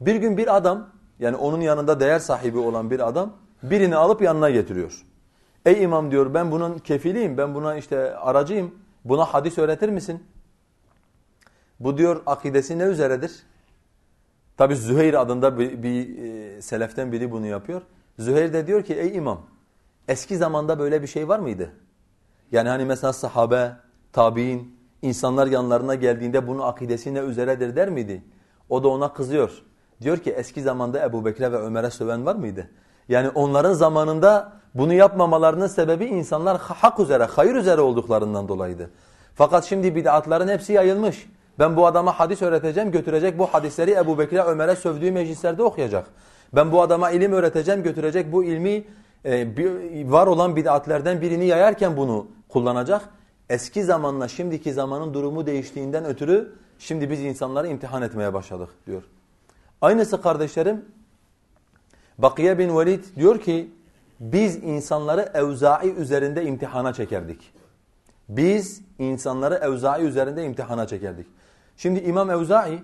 Speaker 1: Bir gün bir adam yani onun yanında değer sahibi olan bir adam birini alıp yanına getiriyor. Ey imam diyor ben bunun kefiliyim, ben buna işte aracıyım. Buna hadis öğretir misin? Bu diyor akidesi ne üzeredir? Tabi Züheyr adında bir, bir e, seleften biri bunu yapıyor. Züheyr de diyor ki ey imam eski zamanda böyle bir şey var mıydı? Yani hani mesela sahabe, tabi'in, insanlar yanlarına geldiğinde bunun akidesi ne üzeredir der miydi? O da ona kızıyor. Diyor ki eski zamanda Ebu Bekir'e ve Ömer'e söven var mıydı? Yani onların zamanında bunu yapmamalarının sebebi insanlar hak üzere, hayır üzere olduklarından dolayıydı. Fakat şimdi bid'atların hepsi yayılmış. Ben bu adama hadis öğreteceğim, götürecek bu hadisleri Ebu Bekir'e, Ömer'e sövdüğü meclislerde okuyacak. Ben bu adama ilim öğreteceğim, götürecek bu ilmi e, var olan bid'atlerden birini yayarken bunu kullanacak. Eski zamanla şimdiki zamanın durumu değiştiğinden ötürü şimdi biz insanları imtihan etmeye başladık diyor. Aynısı kardeşlerim Bakiye bin Velid diyor ki biz insanları Evza'i üzerinde imtihana çekerdik. Biz insanları Evza'i üzerinde imtihana çekerdik. Şimdi İmam Evza'i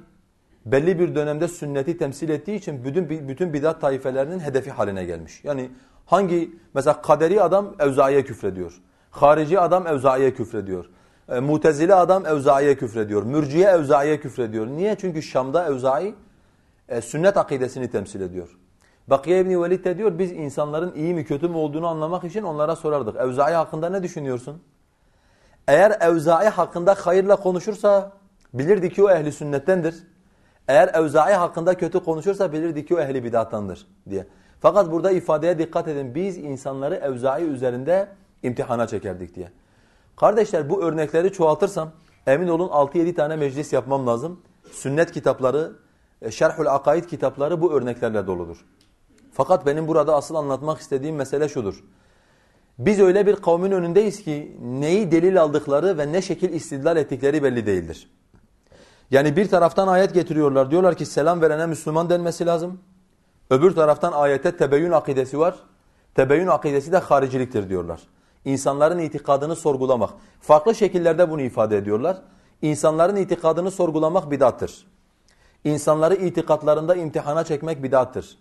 Speaker 1: belli bir dönemde sünneti temsil ettiği için bütün bütün bidat taifelerinin hedefi haline gelmiş. Yani hangi mesela kaderi adam Evza'iye küfrediyor. Harici adam Evza'iye küfrediyor. E, mutezili adam Evza'iye küfrediyor. Mürciye Evza'iye küfrediyor. Niye? Çünkü Şam'da Evza'i e, sünnet akidesini temsil ediyor. Bakiye İbni Velid de diyor biz insanların iyi mi kötü mü olduğunu anlamak için onlara sorardık. Evza'i hakkında ne düşünüyorsun? Eğer Evza'i hakkında hayırla konuşursa bilirdi ki o ehli sünnettendir. Eğer Evza'i hakkında kötü konuşursa bilirdi ki o ehli bidattandır diye. Fakat burada ifadeye dikkat edin. Biz insanları Evza'i üzerinde imtihana çekerdik diye. Kardeşler bu örnekleri çoğaltırsam emin olun 6-7 tane meclis yapmam lazım. Sünnet kitapları, e, Şerhül Akaid kitapları bu örneklerle doludur. Fakat benim burada asıl anlatmak istediğim mesele şudur. Biz öyle bir kavmin önündeyiz ki neyi delil aldıkları ve ne şekil istidlal ettikleri belli değildir. Yani bir taraftan ayet getiriyorlar. Diyorlar ki selam verene Müslüman denmesi lazım. Öbür taraftan ayette tebeyyün akidesi var. Tebeyyün akidesi de hariciliktir diyorlar. İnsanların itikadını sorgulamak. Farklı şekillerde bunu ifade ediyorlar. İnsanların itikadını sorgulamak bidattır. İnsanları itikatlarında imtihana çekmek bidattır.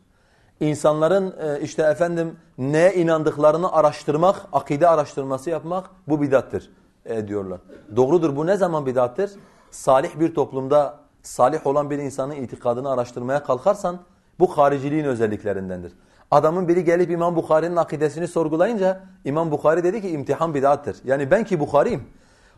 Speaker 1: İnsanların e, işte efendim neye inandıklarını araştırmak, akide araştırması yapmak bu bidattır e, diyorlar. Doğrudur bu ne zaman bidattır? Salih bir toplumda salih olan bir insanın itikadını araştırmaya kalkarsan bu hariciliğin özelliklerindendir. Adamın biri gelip İmam Bukhari'nin akidesini sorgulayınca İmam Bukhari dedi ki imtihan bidattır. Yani ben ki Bukhari'yim.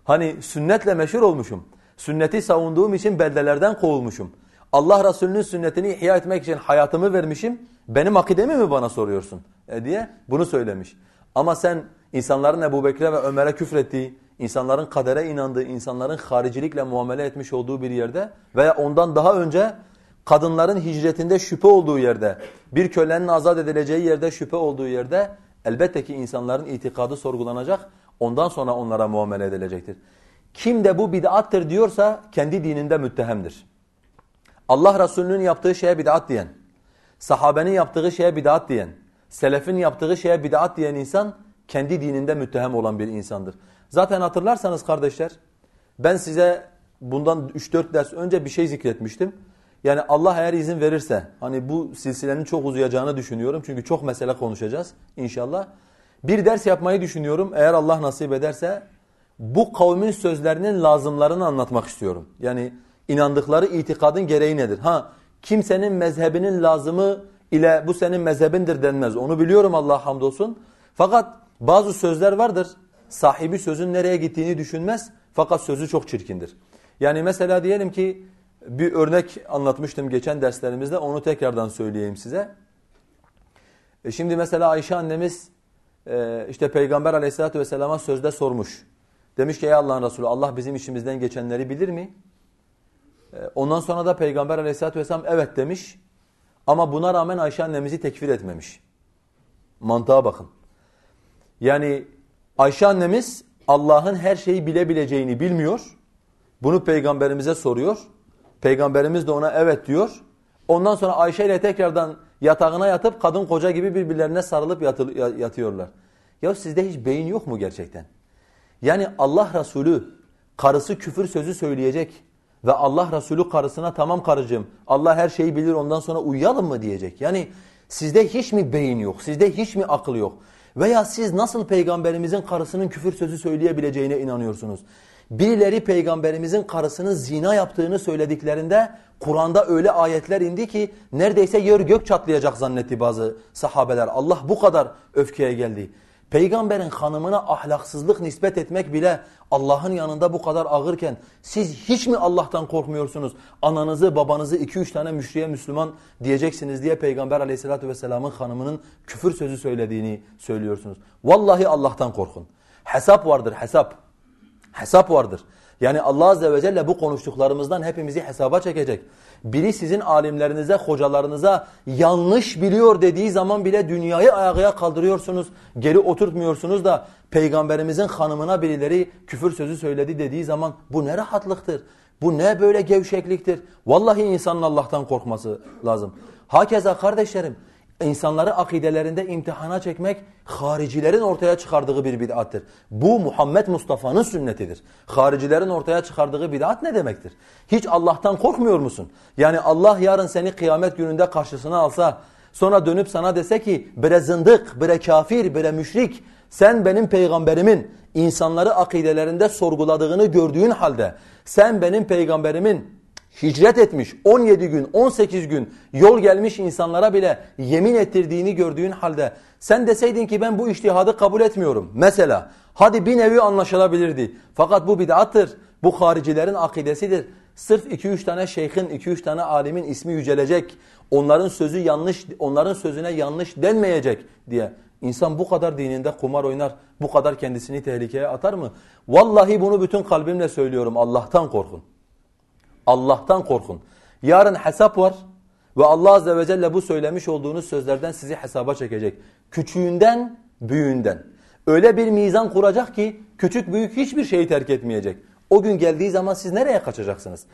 Speaker 1: Hani sünnetle meşhur olmuşum. Sünneti savunduğum için beldelerden kovulmuşum. Allah Resulü'nün sünnetini ihya etmek için hayatımı vermişim. Benim akidemi mi bana soruyorsun? E diye bunu söylemiş. Ama sen insanların Ebu Bekir'e ve Ömer'e küfrettiği, insanların kadere inandığı, insanların haricilikle muamele etmiş olduğu bir yerde veya ondan daha önce kadınların hicretinde şüphe olduğu yerde, bir kölenin azat edileceği yerde şüphe olduğu yerde elbette ki insanların itikadı sorgulanacak, ondan sonra onlara muamele edilecektir. Kim de bu bid'attır diyorsa kendi dininde müttehemdir. Allah Resulü'nün yaptığı şeye bid'at diyen, sahabenin yaptığı şeye bid'at diyen, selefin yaptığı şeye bid'at diyen insan kendi dininde müttehem olan bir insandır. Zaten hatırlarsanız kardeşler ben size bundan 3-4 ders önce bir şey zikretmiştim. Yani Allah eğer izin verirse hani bu silsilenin çok uzayacağını düşünüyorum. Çünkü çok mesele konuşacağız inşallah. Bir ders yapmayı düşünüyorum eğer Allah nasip ederse. Bu kavmin sözlerinin lazımlarını anlatmak istiyorum. Yani inandıkları itikadın gereği nedir? Ha kimsenin mezhebinin lazımı ile bu senin mezhebindir denmez. Onu biliyorum Allah hamdolsun. Fakat bazı sözler vardır. Sahibi sözün nereye gittiğini düşünmez. Fakat sözü çok çirkindir. Yani mesela diyelim ki bir örnek anlatmıştım geçen derslerimizde. Onu tekrardan söyleyeyim size. E şimdi mesela Ayşe annemiz e, işte Peygamber aleyhissalatü vesselama sözde sormuş. Demiş ki ey Allah'ın Resulü Allah bizim işimizden geçenleri bilir mi? E, ondan sonra da Peygamber aleyhissalatü vesselam evet demiş. Ama buna rağmen Ayşe annemizi tekfir etmemiş. Mantığa bakın. Yani Ayşe annemiz Allah'ın her şeyi bilebileceğini bilmiyor. Bunu peygamberimize soruyor. Peygamberimiz de ona evet diyor. Ondan sonra Ayşe ile tekrardan yatağına yatıp kadın koca gibi birbirlerine sarılıp yatıyorlar. Ya sizde hiç beyin yok mu gerçekten? Yani Allah Resulü karısı küfür sözü söyleyecek ve Allah Resulü karısına tamam karıcığım Allah her şeyi bilir ondan sonra uyuyalım mı diyecek. Yani sizde hiç mi beyin yok? Sizde hiç mi akıl yok? Veya siz nasıl peygamberimizin karısının küfür sözü söyleyebileceğine inanıyorsunuz? Birileri peygamberimizin karısının zina yaptığını söylediklerinde Kur'an'da öyle ayetler indi ki neredeyse yer gök çatlayacak zannetti bazı sahabeler. Allah bu kadar öfkeye geldi. Peygamberin hanımına ahlaksızlık nispet etmek bile Allah'ın yanında bu kadar ağırken siz hiç mi Allah'tan korkmuyorsunuz? Ananızı babanızı iki üç tane müşriye Müslüman diyeceksiniz diye Peygamber aleyhissalatü vesselamın hanımının küfür sözü söylediğini söylüyorsunuz. Vallahi Allah'tan korkun. Hesap vardır hesap. Hesap vardır. Yani Allah Azze ve Celle bu konuştuklarımızdan hepimizi hesaba çekecek. Biri sizin alimlerinize, hocalarınıza yanlış biliyor dediği zaman bile dünyayı ayağa kaldırıyorsunuz. Geri oturtmuyorsunuz da peygamberimizin hanımına birileri küfür sözü söyledi dediği zaman bu ne rahatlıktır. Bu ne böyle gevşekliktir. Vallahi insanın Allah'tan korkması lazım. Hakeza kardeşlerim insanları akidelerinde imtihana çekmek haricilerin ortaya çıkardığı bir bid'attır. Bu Muhammed Mustafa'nın sünnetidir. Haricilerin ortaya çıkardığı bid'at ne demektir? Hiç Allah'tan korkmuyor musun? Yani Allah yarın seni kıyamet gününde karşısına alsa sonra dönüp sana dese ki bre zındık, bre kafir, bre müşrik sen benim peygamberimin insanları akidelerinde sorguladığını gördüğün halde sen benim peygamberimin hicret etmiş 17 gün 18 gün yol gelmiş insanlara bile yemin ettirdiğini gördüğün halde sen deseydin ki ben bu iştihadı kabul etmiyorum. Mesela hadi bir nevi anlaşılabilirdi. Fakat bu bid'attır. Bu haricilerin akidesidir. Sırf 2-3 tane şeyhin, 2-3 tane alimin ismi yücelecek. Onların sözü yanlış, onların sözüne yanlış denmeyecek diye. İnsan bu kadar dininde kumar oynar, bu kadar kendisini tehlikeye atar mı? Vallahi bunu bütün kalbimle söylüyorum. Allah'tan korkun. Allah'tan korkun. Yarın hesap var ve Allah Azze ve Celle bu söylemiş olduğunuz sözlerden sizi hesaba çekecek. Küçüğünden, büyüğünden. Öyle bir mizan kuracak ki küçük büyük hiçbir şeyi terk etmeyecek. O gün geldiği zaman siz nereye kaçacaksınız?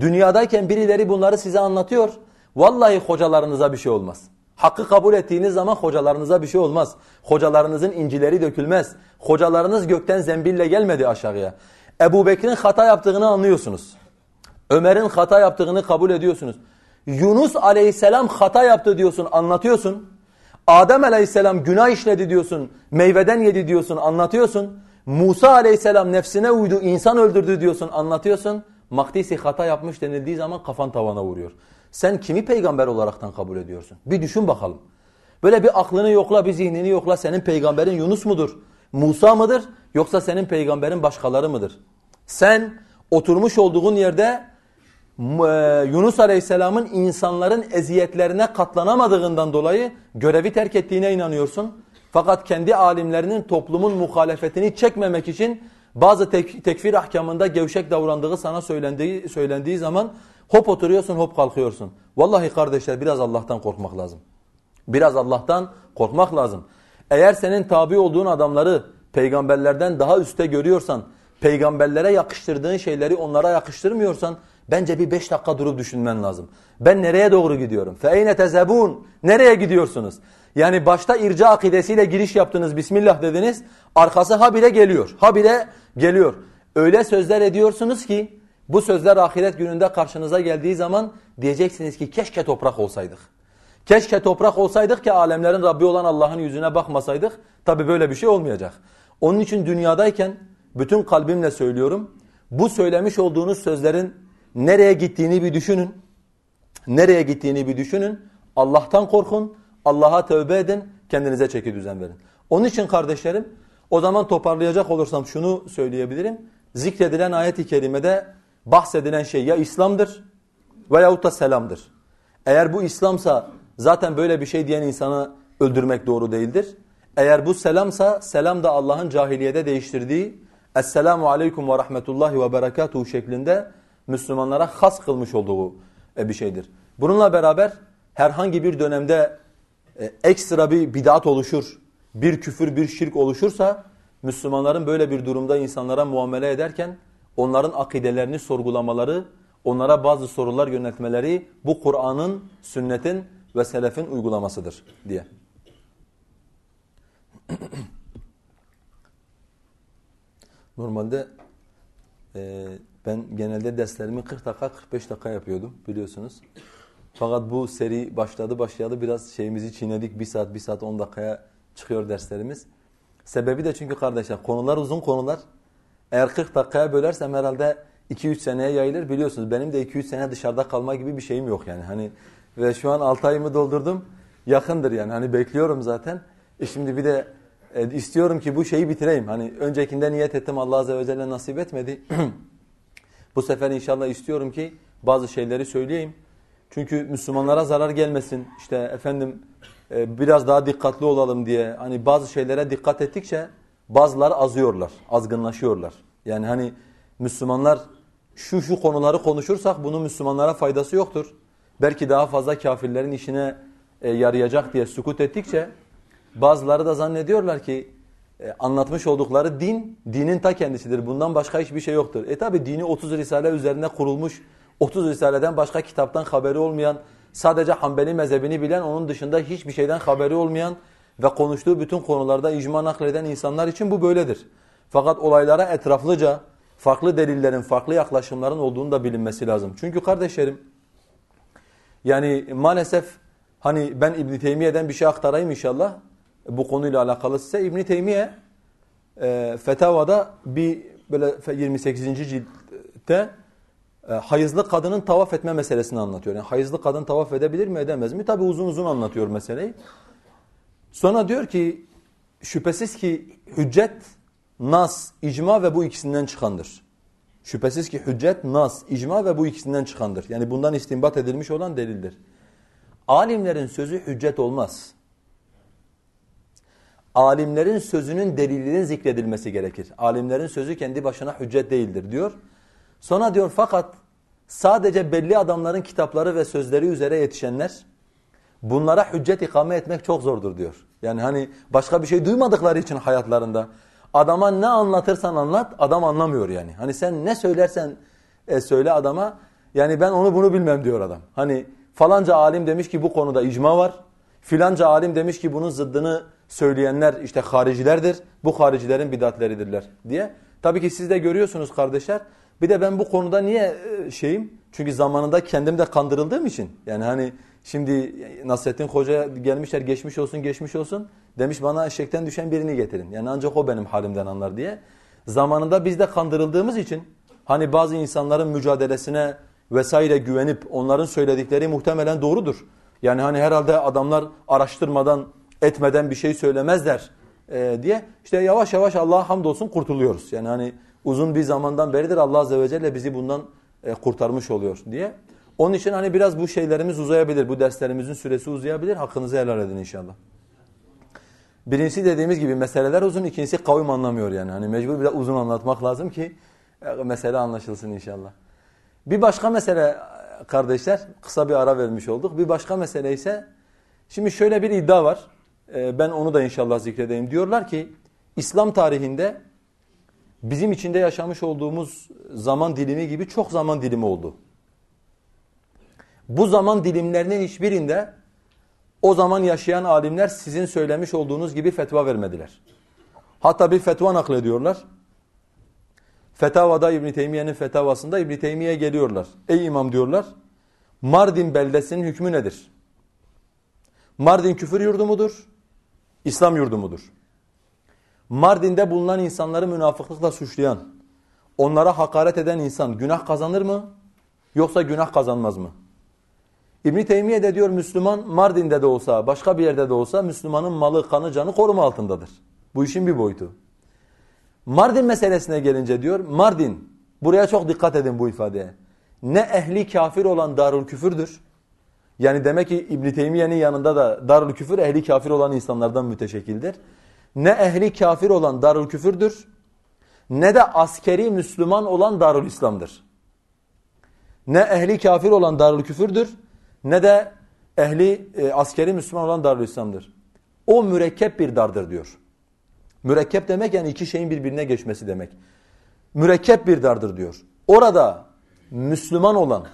Speaker 1: Dünyadayken birileri bunları size anlatıyor. Vallahi hocalarınıza bir şey olmaz. Hakkı kabul ettiğiniz zaman hocalarınıza bir şey olmaz. Hocalarınızın incileri dökülmez. Hocalarınız gökten zembille gelmedi aşağıya. Ebu Bekir'in hata yaptığını anlıyorsunuz. Ömer'in hata yaptığını kabul ediyorsunuz. Yunus aleyhisselam hata yaptı diyorsun, anlatıyorsun. Adem aleyhisselam günah işledi diyorsun, meyveden yedi diyorsun, anlatıyorsun. Musa aleyhisselam nefsine uydu, insan öldürdü diyorsun, anlatıyorsun. Mahdisi hata yapmış denildiği zaman kafan tavana vuruyor. Sen kimi peygamber olaraktan kabul ediyorsun? Bir düşün bakalım. Böyle bir aklını yokla, bir zihnini yokla. Senin peygamberin Yunus mudur? Musa mıdır? Yoksa senin peygamberin başkaları mıdır? Sen oturmuş olduğun yerde Yunus Aleyhisselam'ın insanların eziyetlerine katlanamadığından dolayı görevi terk ettiğine inanıyorsun. Fakat kendi alimlerinin toplumun muhalefetini çekmemek için bazı tek, tekfir ahkamında gevşek davrandığı sana söylendiği, söylendiği zaman hop oturuyorsun hop kalkıyorsun. Vallahi kardeşler biraz Allah'tan korkmak lazım. Biraz Allah'tan korkmak lazım. Eğer senin tabi olduğun adamları peygamberlerden daha üste görüyorsan, peygamberlere yakıştırdığın şeyleri onlara yakıştırmıyorsan Bence bir beş dakika durup düşünmen lazım. Ben nereye doğru gidiyorum? فَاَيْنَ تَزَبُونَ Nereye gidiyorsunuz? Yani başta irca akidesiyle giriş yaptınız, Bismillah dediniz. Arkası habire geliyor, habire geliyor. Öyle sözler ediyorsunuz ki bu sözler ahiret gününde karşınıza geldiği zaman diyeceksiniz ki keşke toprak olsaydık. Keşke toprak olsaydık ki alemlerin Rabbi olan Allah'ın yüzüne bakmasaydık. Tabi böyle bir şey olmayacak. Onun için dünyadayken bütün kalbimle söylüyorum. Bu söylemiş olduğunuz sözlerin Nereye gittiğini bir düşünün. Nereye gittiğini bir düşünün. Allah'tan korkun. Allah'a tövbe edin. Kendinize çeki düzen verin. Onun için kardeşlerim o zaman toparlayacak olursam şunu söyleyebilirim. Zikredilen ayet-i kerimede bahsedilen şey ya İslam'dır veyahut da selamdır. Eğer bu İslamsa zaten böyle bir şey diyen insanı öldürmek doğru değildir. Eğer bu selamsa selam da Allah'ın cahiliyede değiştirdiği Esselamu aleyküm ve rahmetullahi ve berekatuhu şeklinde Müslümanlara has kılmış olduğu e, bir şeydir. Bununla beraber herhangi bir dönemde e, ekstra bir bidat oluşur, bir küfür, bir şirk oluşursa Müslümanların böyle bir durumda insanlara muamele ederken onların akidelerini sorgulamaları, onlara bazı sorular yöneltmeleri bu Kur'an'ın, sünnetin ve selefin uygulamasıdır diye. Normalde e, ben genelde derslerimi 40 dakika 45 dakika yapıyordum biliyorsunuz. Fakat bu seri başladı başladı biraz şeyimizi çiğnedik. Bir saat bir saat 10 dakikaya çıkıyor derslerimiz. Sebebi de çünkü kardeşler konular uzun konular. Eğer 40 dakikaya bölersem herhalde 2-3 seneye yayılır. Biliyorsunuz benim de 2-3 sene dışarıda kalma gibi bir şeyim yok yani. Hani ve şu an 6 ayımı doldurdum. Yakındır yani. Hani bekliyorum zaten. E şimdi bir de e, istiyorum ki bu şeyi bitireyim. Hani öncekinde niyet ettim Allah azze ve celle nasip etmedi. Bu sefer inşallah istiyorum ki bazı şeyleri söyleyeyim. Çünkü Müslümanlara zarar gelmesin. İşte efendim e, biraz daha dikkatli olalım diye. Hani bazı şeylere dikkat ettikçe bazıları azıyorlar, azgınlaşıyorlar. Yani hani Müslümanlar şu şu konuları konuşursak bunun Müslümanlara faydası yoktur. Belki daha fazla kafirlerin işine e, yarayacak diye sukut ettikçe bazıları da zannediyorlar ki e, anlatmış oldukları din, dinin ta kendisidir. Bundan başka hiçbir şey yoktur. E tabi dini 30 risale üzerine kurulmuş, 30 risaleden başka kitaptan haberi olmayan, sadece Hanbeli mezhebini bilen, onun dışında hiçbir şeyden haberi olmayan ve konuştuğu bütün konularda icma nakleden insanlar için bu böyledir. Fakat olaylara etraflıca farklı delillerin, farklı yaklaşımların olduğunu da bilinmesi lazım. Çünkü kardeşlerim yani maalesef hani ben İbn Teymiye'den bir şey aktarayım inşallah bu konuyla alakalı size. İbn Teymiye e, Fetavada bir böyle 28. ciltte e, hayızlı kadının tavaf etme meselesini anlatıyor. Yani hayızlı kadın tavaf edebilir mi edemez mi? Tabi uzun uzun anlatıyor meseleyi. Sonra diyor ki şüphesiz ki hüccet, nas, icma ve bu ikisinden çıkandır. Şüphesiz ki hüccet, nas, icma ve bu ikisinden çıkandır. Yani bundan istinbat edilmiş olan delildir. Alimlerin sözü hüccet olmaz. Alimlerin sözünün delilinin zikredilmesi gerekir. Alimlerin sözü kendi başına hüccet değildir diyor. Sonra diyor fakat sadece belli adamların kitapları ve sözleri üzere yetişenler bunlara hüccet ikame etmek çok zordur diyor. Yani hani başka bir şey duymadıkları için hayatlarında adama ne anlatırsan anlat adam anlamıyor yani. Hani sen ne söylersen e, söyle adama yani ben onu bunu bilmem diyor adam. Hani falanca alim demiş ki bu konuda icma var. Filanca alim demiş ki bunun zıddını söyleyenler işte haricilerdir. Bu haricilerin bidatleridirler diye. Tabii ki siz de görüyorsunuz kardeşler. Bir de ben bu konuda niye e, şeyim? Çünkü zamanında kendim de kandırıldığım için. Yani hani şimdi Nasrettin Hoca gelmişler geçmiş olsun geçmiş olsun. Demiş bana eşekten düşen birini getirin. Yani ancak o benim halimden anlar diye. Zamanında biz de kandırıldığımız için hani bazı insanların mücadelesine vesaire güvenip onların söyledikleri muhtemelen doğrudur. Yani hani herhalde adamlar araştırmadan etmeden bir şey söylemezler e, diye işte yavaş yavaş Allah'a hamdolsun kurtuluyoruz. Yani hani uzun bir zamandan beridir Allah azze ve celle bizi bundan e, kurtarmış oluyor diye. Onun için hani biraz bu şeylerimiz uzayabilir. Bu derslerimizin süresi uzayabilir. Hakkınızı helal edin inşallah. Birincisi dediğimiz gibi meseleler uzun. ikincisi kavim anlamıyor yani. Hani mecbur biraz uzun anlatmak lazım ki e, mesele anlaşılsın inşallah. Bir başka mesele kardeşler kısa bir ara vermiş olduk. Bir başka mesele ise şimdi şöyle bir iddia var. E, ben onu da inşallah zikredeyim. Diyorlar ki İslam tarihinde bizim içinde yaşamış olduğumuz zaman dilimi gibi çok zaman dilimi oldu. Bu zaman dilimlerinin hiçbirinde o zaman yaşayan alimler sizin söylemiş olduğunuz gibi fetva vermediler. Hatta bir fetva naklediyorlar. Fetavada İbn Teymiye'nin fetavasında İbn Teymiye geliyorlar. Ey imam diyorlar. Mardin beldesinin hükmü nedir? Mardin küfür yurdu mudur? İslam yurdu mudur? Mardin'de bulunan insanları münafıklıkla suçlayan, onlara hakaret eden insan günah kazanır mı? Yoksa günah kazanmaz mı? İbn Teymiye de diyor Müslüman Mardin'de de olsa, başka bir yerde de olsa Müslümanın malı, kanı, canı koruma altındadır. Bu işin bir boyutu. Mardin meselesine gelince diyor Mardin buraya çok dikkat edin bu ifadeye. Ne ehli kafir olan darul küfürdür. Yani demek ki İbn Teymiye'nin yanında da darul küfür ehli kafir olan insanlardan müteşekkildir. Ne ehli kafir olan darul küfürdür ne de askeri Müslüman olan darul İslam'dır. Ne ehli kafir olan darul küfürdür ne de ehli e, askeri Müslüman olan darul İslam'dır. O mürekkep bir dardır diyor. Mürekkep demek yani iki şeyin birbirine geçmesi demek. Mürekkep bir dardır diyor. Orada Müslüman olan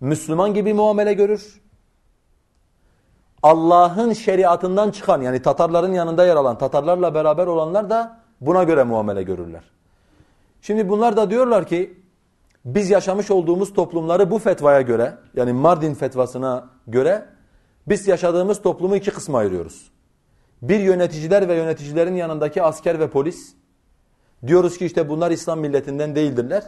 Speaker 1: Müslüman gibi muamele görür. Allah'ın şeriatından çıkan yani Tatarların yanında yer alan Tatarlarla beraber olanlar da buna göre muamele görürler. Şimdi bunlar da diyorlar ki biz yaşamış olduğumuz toplumları bu fetvaya göre yani Mardin fetvasına göre biz yaşadığımız toplumu iki kısma ayırıyoruz. Bir yöneticiler ve yöneticilerin yanındaki asker ve polis. Diyoruz ki işte bunlar İslam milletinden değildirler.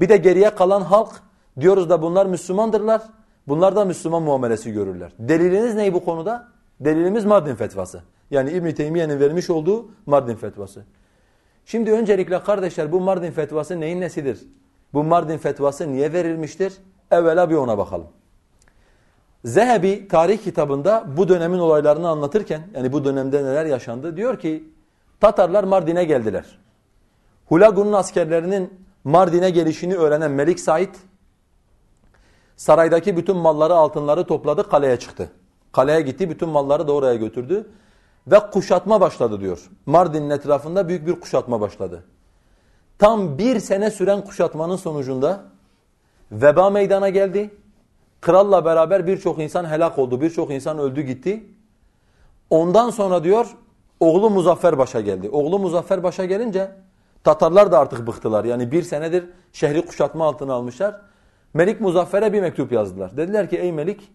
Speaker 1: Bir de geriye kalan halk diyoruz da bunlar Müslümandırlar. Bunlar da Müslüman muamelesi görürler. Deliliniz ne bu konuda? Delilimiz Mardin fetvası. Yani İbn Teymiye'nin vermiş olduğu Mardin fetvası. Şimdi öncelikle kardeşler bu Mardin fetvası neyin nesidir? Bu Mardin fetvası niye verilmiştir? Evvela bir ona bakalım. Zehebi tarih kitabında bu dönemin olaylarını anlatırken yani bu dönemde neler yaşandı diyor ki Tatarlar Mardin'e geldiler. Hulagu'nun askerlerinin Mardin'e gelişini öğrenen Melik Said saraydaki bütün malları altınları topladı kaleye çıktı. Kaleye gitti bütün malları da oraya götürdü ve kuşatma başladı diyor. Mardin'in etrafında büyük bir kuşatma başladı. Tam bir sene süren kuşatmanın sonucunda veba meydana geldi. Kralla beraber birçok insan helak oldu, birçok insan öldü gitti. Ondan sonra diyor oğlu Muzaffer Baş'a geldi. Oğlu Muzaffer Baş'a gelince Tatarlar da artık bıktılar. Yani bir senedir şehri kuşatma altına almışlar. Melik Muzaffer'e bir mektup yazdılar. Dediler ki ey Melik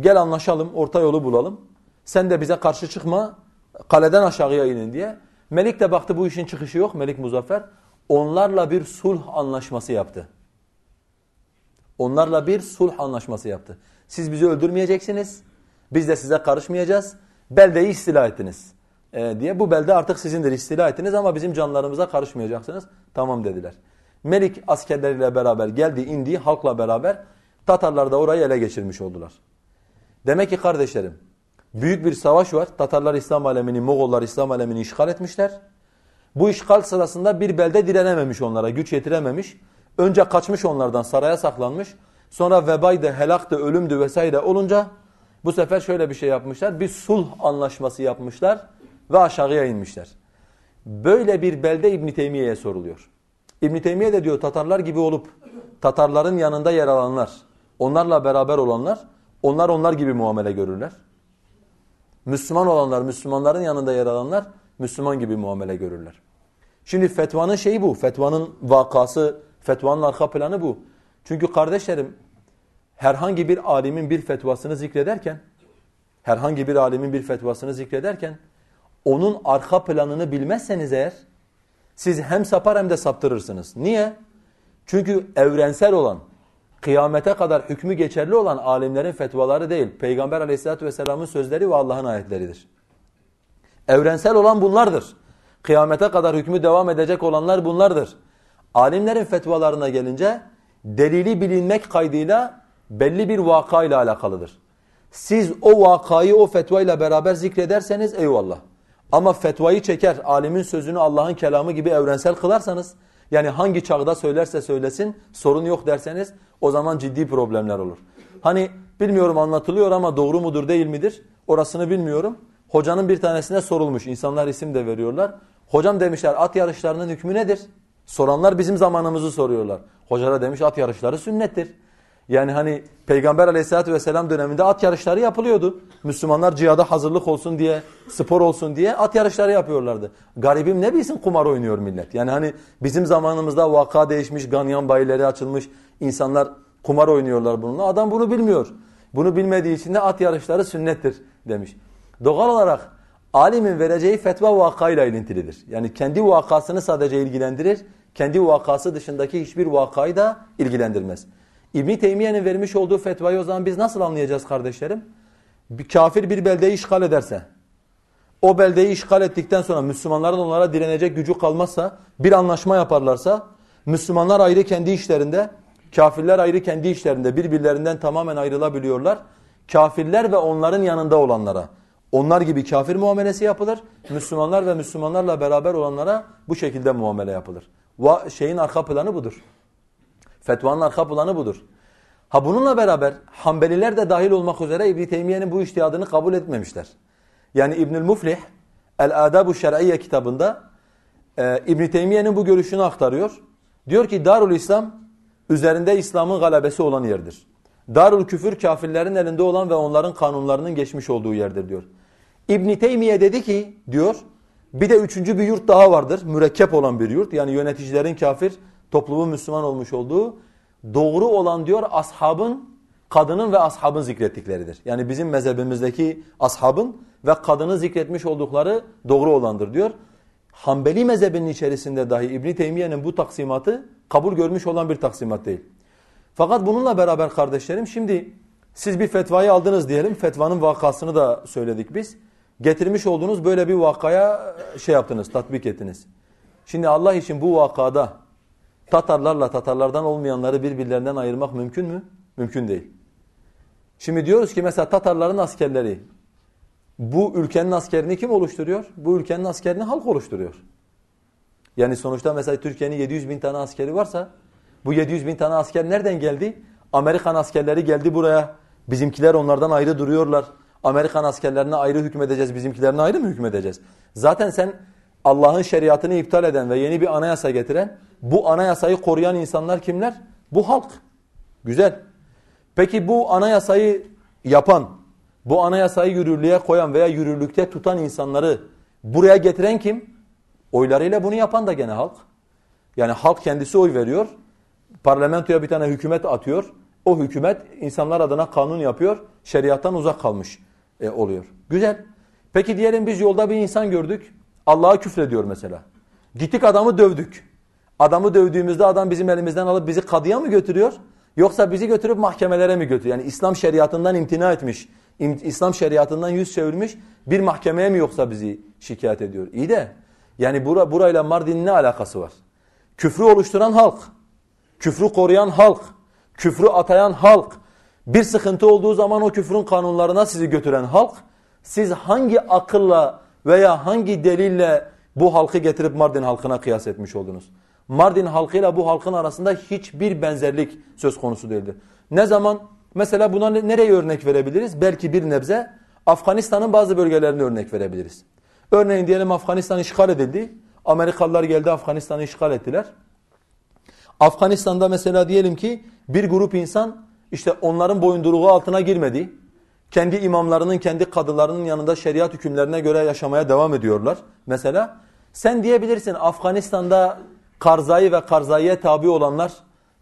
Speaker 1: gel anlaşalım, orta yolu bulalım. Sen de bize karşı çıkma, kaleden aşağıya inin diye. Melik de baktı bu işin çıkışı yok Melik Muzaffer. Onlarla bir sulh anlaşması yaptı. Onlarla bir sulh anlaşması yaptı. Siz bizi öldürmeyeceksiniz. Biz de size karışmayacağız. Beldeyi istila ettiniz. Ee, diye bu belde artık sizindir istila ettiniz ama bizim canlarımıza karışmayacaksınız. Tamam dediler. Melik askerleriyle beraber geldi, indi halkla beraber Tatarlar da orayı ele geçirmiş oldular. Demek ki kardeşlerim büyük bir savaş var. Tatarlar İslam alemini, Moğollar İslam alemini işgal etmişler. Bu işgal sırasında bir belde direnememiş onlara, güç yetirememiş. Önce kaçmış onlardan, saraya saklanmış. Sonra vebaydı, helaktı, ölümdü vesaire olunca bu sefer şöyle bir şey yapmışlar. Bir sulh anlaşması yapmışlar ve aşağıya inmişler. Böyle bir belde İbn Teymiye'ye soruluyor. İbn Teymiye de diyor Tatarlar gibi olup Tatarların yanında yer alanlar, onlarla beraber olanlar, onlar onlar gibi muamele görürler. Müslüman olanlar, Müslümanların yanında yer alanlar Müslüman gibi muamele görürler. Şimdi fetvanın şeyi bu. Fetvanın vakası, fetvanın arka planı bu. Çünkü kardeşlerim herhangi bir alimin bir fetvasını zikrederken herhangi bir alimin bir fetvasını zikrederken onun arka planını bilmezseniz eğer siz hem sapar hem de saptırırsınız. Niye? Çünkü evrensel olan, kıyamete kadar hükmü geçerli olan alimlerin fetvaları değil. Peygamber aleyhissalatü vesselamın sözleri ve Allah'ın ayetleridir. Evrensel olan bunlardır. Kıyamete kadar hükmü devam edecek olanlar bunlardır. Alimlerin fetvalarına gelince delili bilinmek kaydıyla belli bir vakayla alakalıdır. Siz o vakayı o fetvayla beraber zikrederseniz eyvallah. Ama fetvayı çeker, alimin sözünü Allah'ın kelamı gibi evrensel kılarsanız, yani hangi çağda söylerse söylesin sorun yok derseniz o zaman ciddi problemler olur. Hani bilmiyorum anlatılıyor ama doğru mudur değil midir orasını bilmiyorum. Hocanın bir tanesine sorulmuş, insanlar isim de veriyorlar. Hocam demişler at yarışlarının hükmü nedir? Soranlar bizim zamanımızı soruyorlar. Hoca da demiş at yarışları sünnettir. Yani hani Peygamber aleyhissalatü vesselam döneminde at yarışları yapılıyordu. Müslümanlar cihada hazırlık olsun diye, spor olsun diye at yarışları yapıyorlardı. Garibim ne bilsin kumar oynuyor millet. Yani hani bizim zamanımızda vaka değişmiş, ganyan bayileri açılmış, insanlar kumar oynuyorlar bununla. Adam bunu bilmiyor. Bunu bilmediği için de at yarışları sünnettir demiş. Doğal olarak alimin vereceği fetva vakayla ilintilidir. Yani kendi vakasını sadece ilgilendirir, kendi vakası dışındaki hiçbir vakayı da ilgilendirmez. İbn Teymiye'nin vermiş olduğu fetvayı o zaman biz nasıl anlayacağız kardeşlerim? Bir kafir bir beldeyi işgal ederse, o beldeyi işgal ettikten sonra Müslümanların onlara direnecek gücü kalmazsa, bir anlaşma yaparlarsa, Müslümanlar ayrı kendi işlerinde, kafirler ayrı kendi işlerinde birbirlerinden tamamen ayrılabiliyorlar. Kafirler ve onların yanında olanlara, onlar gibi kafir muamelesi yapılır. Müslümanlar ve Müslümanlarla beraber olanlara bu şekilde muamele yapılır. Va şeyin arka planı budur. Fetvanın arka planı budur. Ha bununla beraber Hanbeliler de dahil olmak üzere İbn Teymiye'nin bu iştihadını kabul etmemişler. Yani İbnül Muflih El-Adabu Şer'iyye kitabında e, İbn Teymiye'nin bu görüşünü aktarıyor. Diyor ki Darul İslam üzerinde İslam'ın galebesi olan yerdir. Darul Küfür kafirlerin elinde olan ve onların kanunlarının geçmiş olduğu yerdir diyor. İbn Teymiye dedi ki diyor bir de üçüncü bir yurt daha vardır. Mürekkep olan bir yurt. Yani yöneticilerin kafir, toplumun Müslüman olmuş olduğu doğru olan diyor ashabın, kadının ve ashabın zikrettikleridir. Yani bizim mezhebimizdeki ashabın ve kadını zikretmiş oldukları doğru olandır diyor. Hanbeli mezhebinin içerisinde dahi İbn Teymiye'nin bu taksimatı kabul görmüş olan bir taksimat değil. Fakat bununla beraber kardeşlerim şimdi siz bir fetvayı aldınız diyelim. Fetvanın vakasını da söyledik biz. Getirmiş olduğunuz böyle bir vakaya şey yaptınız, tatbik ettiniz. Şimdi Allah için bu vakada Tatarlarla Tatarlardan olmayanları birbirlerinden ayırmak mümkün mü? Mümkün değil. Şimdi diyoruz ki mesela Tatarların askerleri bu ülkenin askerini kim oluşturuyor? Bu ülkenin askerini halk oluşturuyor. Yani sonuçta mesela Türkiye'nin 700 bin tane askeri varsa bu 700 bin tane asker nereden geldi? Amerikan askerleri geldi buraya. Bizimkiler onlardan ayrı duruyorlar. Amerikan askerlerine ayrı hükmedeceğiz, bizimkilerine ayrı mı hükmedeceğiz? Zaten sen Allah'ın şeriatını iptal eden ve yeni bir anayasa getiren, bu anayasayı koruyan insanlar kimler? Bu halk. Güzel. Peki bu anayasayı yapan, bu anayasayı yürürlüğe koyan veya yürürlükte tutan insanları buraya getiren kim? Oylarıyla bunu yapan da gene halk. Yani halk kendisi oy veriyor. Parlamentoya bir tane hükümet atıyor. O hükümet insanlar adına kanun yapıyor. Şeriattan uzak kalmış e, oluyor. Güzel. Peki diyelim biz yolda bir insan gördük. Allah'a küfrediyor mesela. Gittik adamı dövdük. Adamı dövdüğümüzde adam bizim elimizden alıp bizi kadıya mı götürüyor? Yoksa bizi götürüp mahkemelere mi götürüyor? Yani İslam şeriatından imtina etmiş, İslam şeriatından yüz çevirmiş bir mahkemeye mi yoksa bizi şikayet ediyor? İyi de yani bura, burayla Mardin'in ne alakası var? Küfrü oluşturan halk, küfrü koruyan halk, küfrü atayan halk, bir sıkıntı olduğu zaman o küfrün kanunlarına sizi götüren halk, siz hangi akılla veya hangi delille bu halkı getirip Mardin halkına kıyas etmiş oldunuz? Mardin halkıyla bu halkın arasında hiçbir benzerlik söz konusu değildir. Ne zaman mesela buna nereye örnek verebiliriz? Belki bir nebze Afganistan'ın bazı bölgelerine örnek verebiliriz. Örneğin diyelim Afganistan işgal edildi. Amerikalılar geldi Afganistan'ı işgal ettiler. Afganistan'da mesela diyelim ki bir grup insan işte onların boyunduruğu altına girmedi. Kendi imamlarının, kendi kadılarının yanında şeriat hükümlerine göre yaşamaya devam ediyorlar. Mesela sen diyebilirsin Afganistan'da Karzai ve Karzai'ye tabi olanlar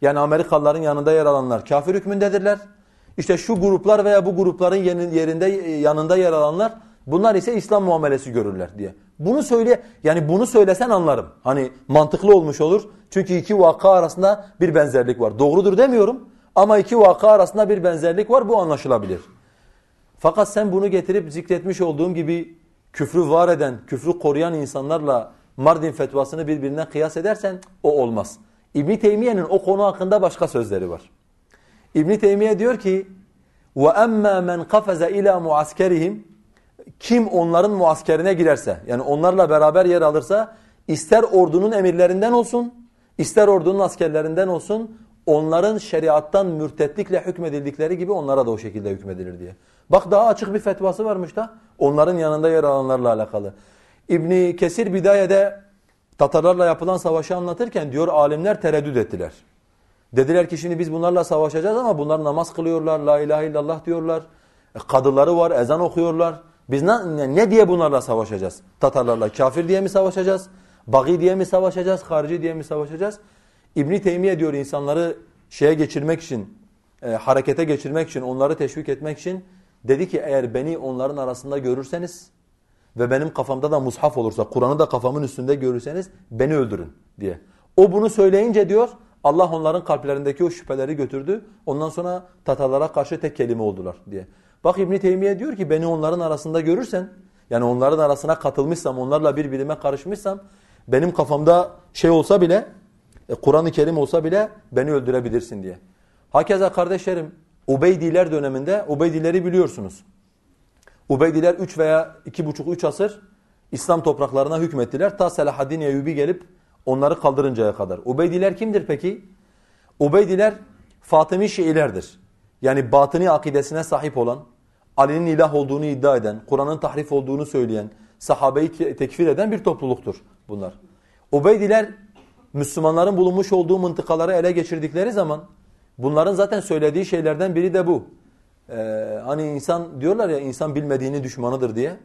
Speaker 1: yani Amerikalıların yanında yer alanlar kafir hükmündedirler. İşte şu gruplar veya bu grupların yerinde yanında yer alanlar bunlar ise İslam muamelesi görürler diye. Bunu söyle yani bunu söylesen anlarım. Hani mantıklı olmuş olur. Çünkü iki vaka arasında bir benzerlik var. Doğrudur demiyorum ama iki vaka arasında bir benzerlik var bu anlaşılabilir. Fakat sen bunu getirip zikretmiş olduğum gibi küfrü var eden, küfrü koruyan insanlarla Mardin fetvasını birbirine kıyas edersen o olmaz. İbn Teymiye'nin o konu hakkında başka sözleri var. İbn Teymiye diyor ki: "Ve emma men qafaza ila muaskerihim" Kim onların muaskerine girerse, yani onlarla beraber yer alırsa, ister ordunun emirlerinden olsun, ister ordunun askerlerinden olsun, onların şeriattan mürtetlikle hükmedildikleri gibi onlara da o şekilde hükmedilir diye. Bak daha açık bir fetvası varmış da onların yanında yer alanlarla alakalı. İbni Kesir Bidaye'de Tatarlarla yapılan savaşı anlatırken diyor alimler tereddüt ettiler. Dediler ki şimdi biz bunlarla savaşacağız ama bunlar namaz kılıyorlar, la ilahe illallah diyorlar. E, kadıları var, ezan okuyorlar. Biz ne, ne diye bunlarla savaşacağız? Tatarlarla kafir diye mi savaşacağız? Bagi diye mi savaşacağız? Harici diye mi savaşacağız? İbn Teymiye diyor insanları şeye geçirmek için, e, harekete geçirmek için, onları teşvik etmek için dedi ki eğer beni onların arasında görürseniz ve benim kafamda da mushaf olursa, Kur'an'ı da kafamın üstünde görürseniz beni öldürün diye. O bunu söyleyince diyor Allah onların kalplerindeki o şüpheleri götürdü. Ondan sonra Tatarlara karşı tek kelime oldular diye. Bak İbn Teymiye diyor ki beni onların arasında görürsen yani onların arasına katılmışsam, onlarla birbirime karışmışsam benim kafamda şey olsa bile e, Kur'an-ı Kerim olsa bile beni öldürebilirsin diye. Hakeza kardeşlerim Ubeydiler döneminde Ubeydileri biliyorsunuz. Ubeydiler 3 veya 2,5-3 asır İslam topraklarına hükmettiler. Ta Selahaddin Eyyubi gelip onları kaldırıncaya kadar. Ubeydiler kimdir peki? Ubeydiler Fatımi Şiilerdir. Yani batıni akidesine sahip olan, Ali'nin ilah olduğunu iddia eden, Kur'an'ın tahrif olduğunu söyleyen, sahabeyi tekfir eden bir topluluktur bunlar. Ubeydiler Müslümanların bulunmuş olduğu mıntıkaları ele geçirdikleri zaman bunların zaten söylediği şeylerden biri de bu. Ee, hani insan diyorlar ya insan bilmediğini düşmanıdır diye.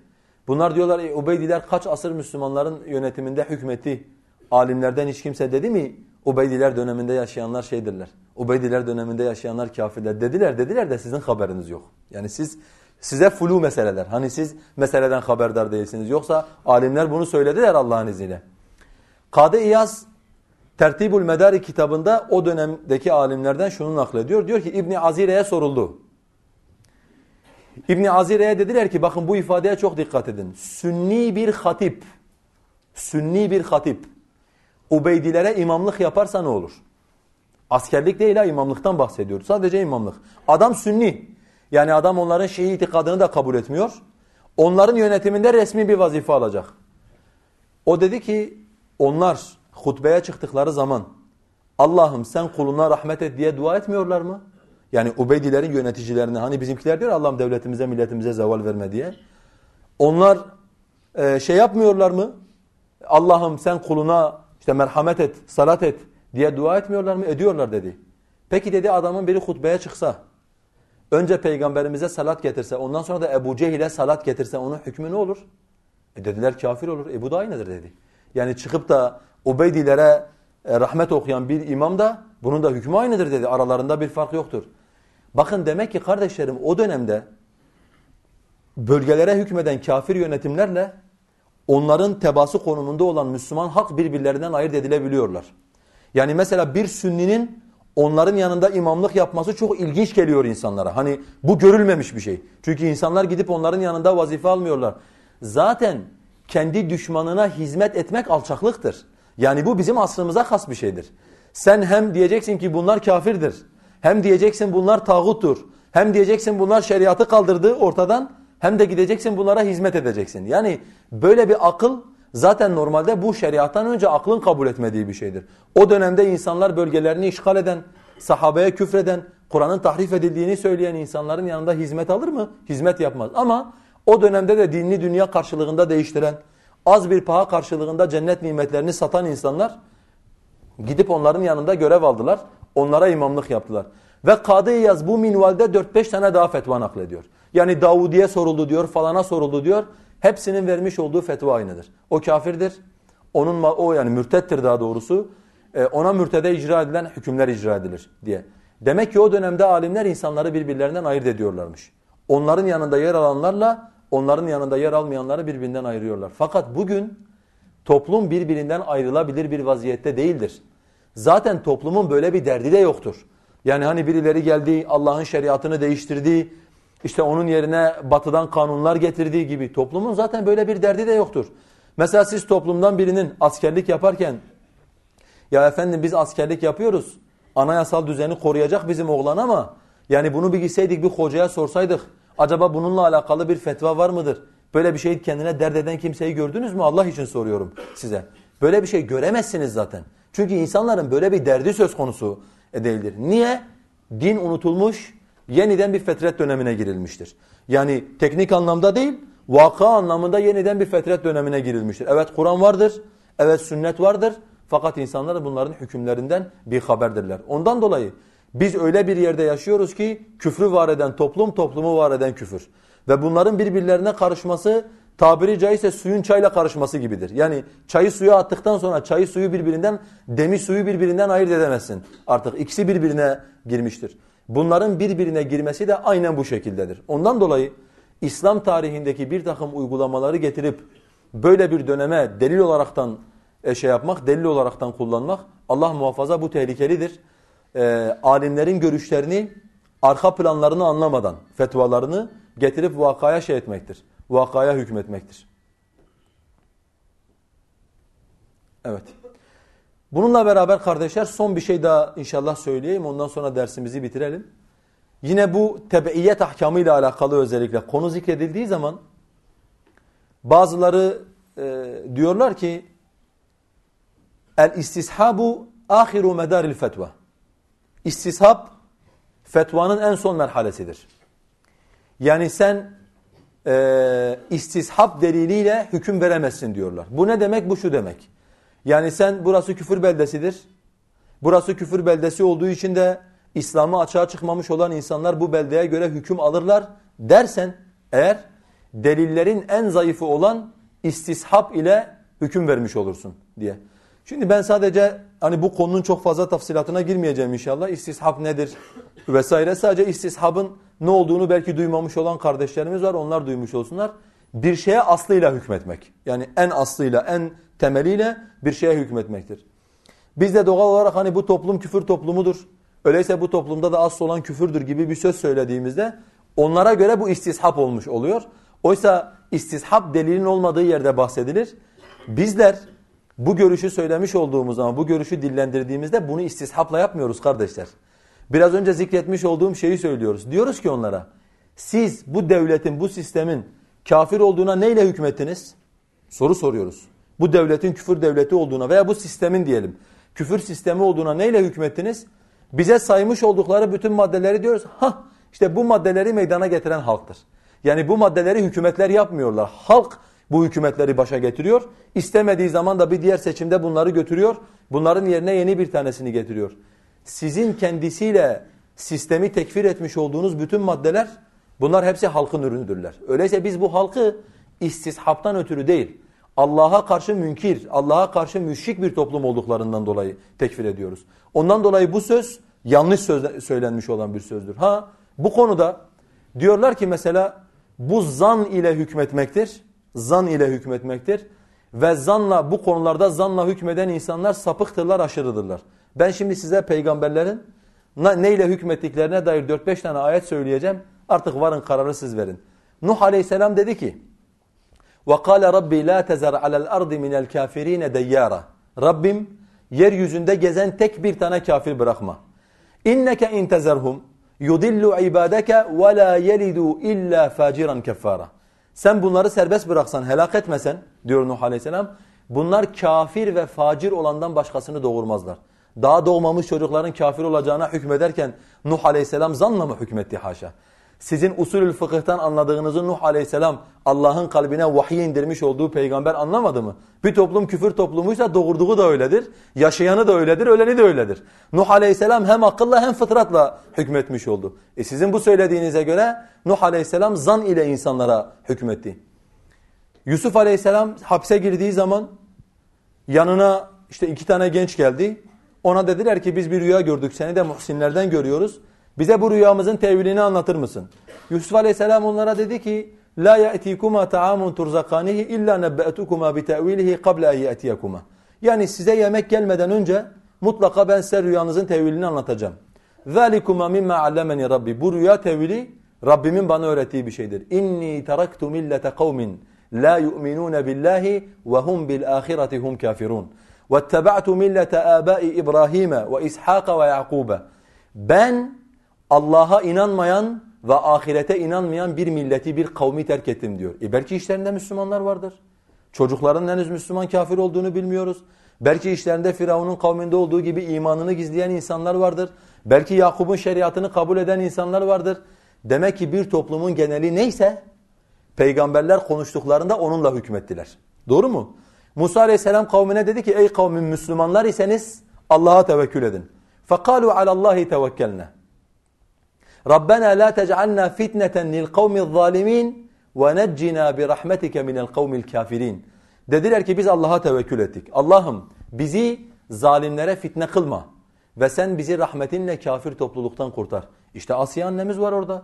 Speaker 1: Bunlar diyorlar e, Ubeydiler kaç asır Müslümanların yönetiminde hükmetti. Alimlerden hiç kimse dedi mi Ubeydiler döneminde yaşayanlar şeydirler. Ubeydiler döneminde yaşayanlar kafirler dediler dediler de sizin haberiniz yok. Yani siz size flu meseleler. Hani siz meseleden haberdar değilsiniz. Yoksa alimler bunu söylediler Allah'ın izniyle. Kadı İyaz Tertibul Medari kitabında o dönemdeki alimlerden şunu naklediyor. Diyor ki İbni Azire'ye soruldu. İbni Azire'ye dediler ki bakın bu ifadeye çok dikkat edin. Sünni bir hatip, sünni bir hatip Ubeydilere imamlık yaparsa ne olur? Askerlik değil ha imamlıktan bahsediyor. Sadece imamlık. Adam sünni. Yani adam onların Şii itikadını da kabul etmiyor. Onların yönetiminde resmi bir vazife alacak. O dedi ki onlar hutbeye çıktıkları zaman Allah'ım sen kuluna rahmet et diye dua etmiyorlar mı? Yani Ubeydilerin yöneticilerine hani bizimkiler diyor Allah'ım devletimize milletimize zeval verme diye. Onlar e, şey yapmıyorlar mı? Allah'ım sen kuluna işte merhamet et, salat et diye dua etmiyorlar mı? Ediyorlar dedi. Peki dedi adamın biri hutbeye çıksa, önce peygamberimize salat getirse, ondan sonra da Ebu Cehil'e salat getirse onun hükmü ne olur? E dediler kafir olur. E bu da aynıdır dedi. Yani çıkıp da Ubeydilere e, rahmet okuyan bir imam da bunun da hükmü aynıdır dedi. Aralarında bir fark yoktur. Bakın demek ki kardeşlerim o dönemde bölgelere hükmeden kafir yönetimlerle onların tebası konumunda olan Müslüman halk birbirlerinden ayırt edilebiliyorlar. Yani mesela bir sünninin onların yanında imamlık yapması çok ilginç geliyor insanlara. Hani bu görülmemiş bir şey. Çünkü insanlar gidip onların yanında vazife almıyorlar. Zaten kendi düşmanına hizmet etmek alçaklıktır. Yani bu bizim asrımıza has bir şeydir. Sen hem diyeceksin ki bunlar kafirdir. Hem diyeceksin bunlar tağuttur. Hem diyeceksin bunlar şeriatı kaldırdı ortadan. Hem de gideceksin bunlara hizmet edeceksin. Yani böyle bir akıl zaten normalde bu şeriattan önce aklın kabul etmediği bir şeydir. O dönemde insanlar bölgelerini işgal eden, sahabeye küfreden, Kur'an'ın tahrif edildiğini söyleyen insanların yanında hizmet alır mı? Hizmet yapmaz. Ama o dönemde de dinli dünya karşılığında değiştiren, az bir paha karşılığında cennet nimetlerini satan insanlar gidip onların yanında görev aldılar. Onlara imamlık yaptılar. Ve Kadı İyaz bu minvalde 4-5 tane daha fetva naklediyor. Yani Davudi'ye soruldu diyor, falana soruldu diyor. Hepsinin vermiş olduğu fetva aynıdır. O kafirdir. Onun o yani mürtettir daha doğrusu. Ee, ona mürtede icra edilen hükümler icra edilir diye. Demek ki o dönemde alimler insanları birbirlerinden ayırt ediyorlarmış. Onların yanında yer alanlarla onların yanında yer almayanları birbirinden ayırıyorlar. Fakat bugün toplum birbirinden ayrılabilir bir vaziyette değildir. Zaten toplumun böyle bir derdi de yoktur. Yani hani birileri geldi Allah'ın şeriatını değiştirdi, işte onun yerine batıdan kanunlar getirdiği gibi toplumun zaten böyle bir derdi de yoktur. Mesela siz toplumdan birinin askerlik yaparken ya efendim biz askerlik yapıyoruz. Anayasal düzeni koruyacak bizim oğlan ama yani bunu bir gitseydik bir hocaya sorsaydık acaba bununla alakalı bir fetva var mıdır? Böyle bir şeyi kendine dert eden kimseyi gördünüz mü? Allah için soruyorum size. Böyle bir şey göremezsiniz zaten. Çünkü insanların böyle bir derdi söz konusu değildir. Niye? Din unutulmuş, yeniden bir fetret dönemine girilmiştir. Yani teknik anlamda değil, vaka anlamında yeniden bir fetret dönemine girilmiştir. Evet Kur'an vardır, evet sünnet vardır fakat insanlar bunların hükümlerinden bir haberdirler. Ondan dolayı biz öyle bir yerde yaşıyoruz ki küfrü var eden toplum, toplumu var eden küfür. Ve bunların birbirlerine karışması tabiri caizse suyun çayla karışması gibidir. Yani çayı suya attıktan sonra çayı suyu birbirinden, demi suyu birbirinden ayırt edemezsin. Artık ikisi birbirine girmiştir. Bunların birbirine girmesi de aynen bu şekildedir. Ondan dolayı İslam tarihindeki bir takım uygulamaları getirip böyle bir döneme delil olaraktan e, şey yapmak, delil olaraktan kullanmak Allah muhafaza bu tehlikelidir. E, alimlerin görüşlerini, arka planlarını anlamadan fetvalarını getirip vakaya şey etmektir. Vakaya hükmetmektir. Evet. Bununla beraber kardeşler son bir şey daha inşallah söyleyeyim. Ondan sonra dersimizi bitirelim. Yine bu tebeiyet ahkamı ile alakalı özellikle konu zikredildiği zaman bazıları e, diyorlar ki el istishabu ahiru medaril fetva. İstishab fetvanın en son merhalesidir. Yani sen e, istishab deliliyle hüküm veremezsin diyorlar. Bu ne demek? Bu şu demek. Yani sen burası küfür beldesidir. Burası küfür beldesi olduğu için de İslam'ı açığa çıkmamış olan insanlar bu beldeye göre hüküm alırlar dersen eğer delillerin en zayıfı olan istishab ile hüküm vermiş olursun diye. Şimdi ben sadece hani bu konunun çok fazla tafsilatına girmeyeceğim inşallah. İstishab nedir vesaire. Sadece istishabın ne olduğunu belki duymamış olan kardeşlerimiz var. Onlar duymuş olsunlar. Bir şeye aslıyla hükmetmek. Yani en aslıyla, en temeliyle bir şeye hükmetmektir. Biz de doğal olarak hani bu toplum küfür toplumudur. Öyleyse bu toplumda da asıl olan küfürdür gibi bir söz söylediğimizde onlara göre bu istishab olmuş oluyor. Oysa istishab delilin olmadığı yerde bahsedilir. Bizler bu görüşü söylemiş olduğumuz zaman bu görüşü dillendirdiğimizde bunu istishabla yapmıyoruz kardeşler. Biraz önce zikretmiş olduğum şeyi söylüyoruz. Diyoruz ki onlara siz bu devletin, bu sistemin kafir olduğuna neyle hükmettiniz? Soru soruyoruz. Bu devletin küfür devleti olduğuna veya bu sistemin diyelim küfür sistemi olduğuna neyle hükmettiniz? Bize saymış oldukları bütün maddeleri diyoruz. Ha işte bu maddeleri meydana getiren halktır. Yani bu maddeleri hükümetler yapmıyorlar. Halk bu hükümetleri başa getiriyor. İstemediği zaman da bir diğer seçimde bunları götürüyor. Bunların yerine yeni bir tanesini getiriyor. Sizin kendisiyle sistemi tekfir etmiş olduğunuz bütün maddeler bunlar hepsi halkın ürünüdürler. Öyleyse biz bu halkı istishaptan ötürü değil, Allah'a karşı münkir, Allah'a karşı müşrik bir toplum olduklarından dolayı tekfir ediyoruz. Ondan dolayı bu söz yanlış söz, söylenmiş olan bir sözdür. Ha bu konuda diyorlar ki mesela bu zan ile hükmetmektir Zan ile hükmetmektir. Ve zanla bu konularda zanla hükmeden insanlar sapıktırlar, aşırıdırlar. Ben şimdi size peygamberlerin neyle hükmettiklerine dair 4-5 tane ayet söyleyeceğim. Artık varın kararı siz verin. Nuh aleyhisselam dedi ki وَقَالَ رَبِّي لَا تَزَرْ عَلَى الْأَرْضِ مِنَ الْكَافِر۪ينَ دَيَّارًا Rabbim yeryüzünde gezen tek bir tane kafir bırakma. اِنَّكَ اِنْ تَزَرْهُمْ يُضِلُّ عِبَادَكَ وَلَا يَلِدُوا اِلَّا فَاجِرًا كَفَّارًا Sen bunları serbest bıraksan, helak etmesen diyor Nuh Aleyhisselam, bunlar kafir ve facir olandan başkasını doğurmazlar. Daha doğmamış çocukların kafir olacağına hükmederken Nuh Aleyhisselam zanla mı hükmetti haşa? Sizin usulül fıkıhtan anladığınızı Nuh aleyhisselam Allah'ın kalbine vahiy indirmiş olduğu peygamber anlamadı mı? Bir toplum küfür toplumuysa doğurduğu da öyledir. Yaşayanı da öyledir, öleni de öyledir. Nuh aleyhisselam hem akılla hem fıtratla hükmetmiş oldu. E sizin bu söylediğinize göre Nuh aleyhisselam zan ile insanlara hükmetti. Yusuf aleyhisselam hapse girdiği zaman yanına işte iki tane genç geldi. Ona dediler ki biz bir rüya gördük seni de muhsinlerden görüyoruz. Bize bu rüyamızın tevilini anlatır mısın? Yusuf Aleyhisselam onlara dedi ki La ya'tikuma ta'amun turzakanihi illa nebbe'tukuma bi ta'wilihi qabla en ya'tiyakuma. Yani size yemek gelmeden önce mutlaka ben size rüyanızın tevilini anlatacağım. Zalikuma mimma allamani Rabbi. Bu rüya tevili Rabbimin bana öğrettiği bir şeydir. İnni taraktu millete kavmin la yu'minun billahi ve hum bil ahireti hum kafirun. Vettaba'tu millete abai İbrahim ve İshak ve Yakub. Ben Allah'a inanmayan ve ahirete inanmayan bir milleti, bir kavmi terk ettim diyor. E belki işlerinde Müslümanlar vardır. Çocukların henüz Müslüman kafir olduğunu bilmiyoruz. Belki işlerinde Firavun'un kavminde olduğu gibi imanını gizleyen insanlar vardır. Belki Yakup'un şeriatını kabul eden insanlar vardır. Demek ki bir toplumun geneli neyse peygamberler konuştuklarında onunla hükmettiler. Doğru mu? Musa aleyhisselam kavmine dedi ki ey kavmin Müslümanlar iseniz Allah'a tevekkül edin. فَقَالُوا عَلَى اللّٰهِ تَوَكَّلْنَا Rabbena la tec'alna fitneten lil kavmiz zalimin ve neccina bi rahmetike minel kavmil kafirin. Dediler ki biz Allah'a tevekkül ettik. Allah'ım bizi zalimlere fitne kılma ve sen bizi rahmetinle kafir topluluktan kurtar. İşte Asiye annemiz var orada.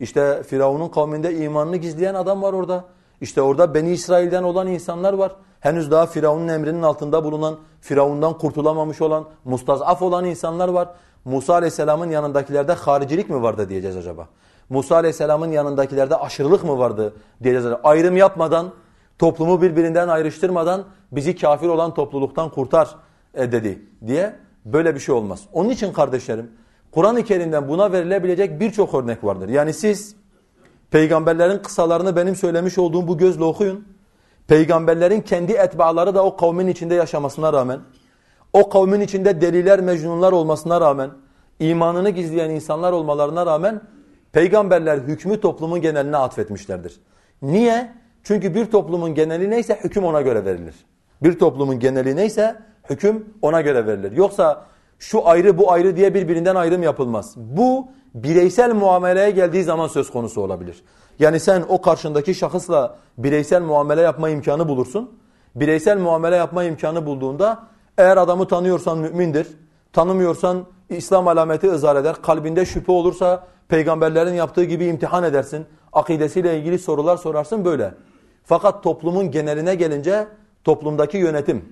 Speaker 1: İşte Firavun'un kavminde imanını gizleyen adam var orada. İşte orada Beni İsrail'den olan insanlar var. Henüz daha Firavun'un emrinin altında bulunan, Firavun'dan kurtulamamış olan, mustazaf olan insanlar var. Musa Aleyhisselam'ın yanındakilerde haricilik mi vardı diyeceğiz acaba? Musa Aleyhisselam'ın yanındakilerde aşırılık mı vardı diyeceğiz acaba? Ayrım yapmadan, toplumu birbirinden ayrıştırmadan bizi kafir olan topluluktan kurtar e, dedi diye böyle bir şey olmaz. Onun için kardeşlerim Kur'an-ı Kerim'den buna verilebilecek birçok örnek vardır. Yani siz peygamberlerin kısalarını benim söylemiş olduğum bu gözle okuyun. Peygamberlerin kendi etbaları da o kavmin içinde yaşamasına rağmen o kavmin içinde deliler, mecnunlar olmasına rağmen, imanını gizleyen insanlar olmalarına rağmen peygamberler hükmü toplumun geneline atfetmişlerdir. Niye? Çünkü bir toplumun geneli neyse hüküm ona göre verilir. Bir toplumun geneli neyse hüküm ona göre verilir. Yoksa şu ayrı bu ayrı diye birbirinden ayrım yapılmaz. Bu bireysel muameleye geldiği zaman söz konusu olabilir. Yani sen o karşındaki şahısla bireysel muamele yapma imkanı bulursun. Bireysel muamele yapma imkanı bulduğunda eğer adamı tanıyorsan mümindir, tanımıyorsan İslam alameti ızhar eder. Kalbinde şüphe olursa peygamberlerin yaptığı gibi imtihan edersin. Akidesiyle ilgili sorular sorarsın böyle. Fakat toplumun geneline gelince toplumdaki yönetim,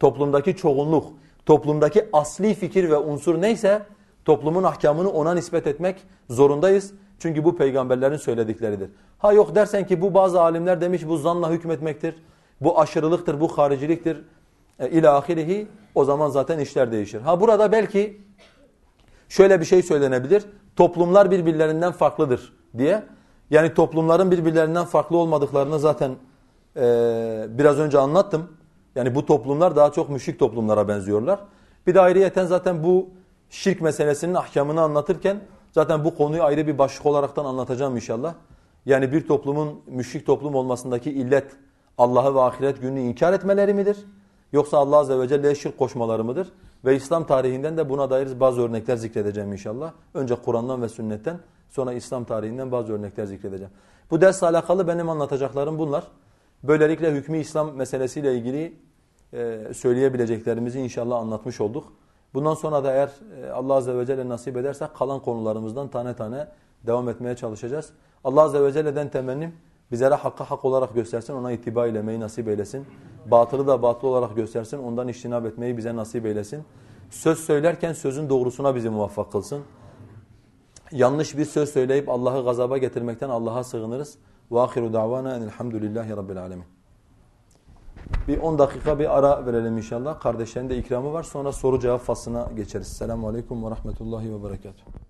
Speaker 1: toplumdaki çoğunluk, toplumdaki asli fikir ve unsur neyse toplumun ahkamını ona nispet etmek zorundayız. Çünkü bu peygamberlerin söyledikleridir. Ha yok dersen ki bu bazı alimler demiş bu zanla hükmetmektir. Bu aşırılıktır, bu hariciliktir e, ilahirihi o zaman zaten işler değişir. Ha burada belki şöyle bir şey söylenebilir. Toplumlar birbirlerinden farklıdır diye. Yani toplumların birbirlerinden farklı olmadıklarını zaten e, biraz önce anlattım. Yani bu toplumlar daha çok müşrik toplumlara benziyorlar. Bir de ayrıyeten zaten bu şirk meselesinin ahkamını anlatırken zaten bu konuyu ayrı bir başlık olaraktan anlatacağım inşallah. Yani bir toplumun müşrik toplum olmasındaki illet Allah'ı ve ahiret gününü inkar etmeleri midir? Yoksa Allah Azze ve Celle'ye şirk koşmaları mıdır? Ve İslam tarihinden de buna dair bazı örnekler zikredeceğim inşallah. Önce Kur'an'dan ve sünnetten sonra İslam tarihinden bazı örnekler zikredeceğim. Bu dersle alakalı benim anlatacaklarım bunlar. Böylelikle hükmü İslam meselesiyle ilgili e, söyleyebileceklerimizi inşallah anlatmış olduk. Bundan sonra da eğer e, Allah Azze ve Celle nasip ederse kalan konularımızdan tane tane devam etmeye çalışacağız. Allah Azze ve Celle'den temennim bizlere hakkı hak olarak göstersin, ona itibar eylemeyi nasip eylesin. Batılı da batıl olarak göstersin, ondan iştinab etmeyi bize nasip eylesin. Söz söylerken sözün doğrusuna bizi muvaffak kılsın. Yanlış bir söz söyleyip Allah'ı gazaba getirmekten Allah'a sığınırız. وآخر دعوانا en elhamdülillahi rabbil alemin. Bir 10 dakika bir ara verelim inşallah. Kardeşlerin de ikramı var. Sonra soru cevap faslına geçeriz. Selamun aleyküm ve rahmetullahi ve berekatuhu.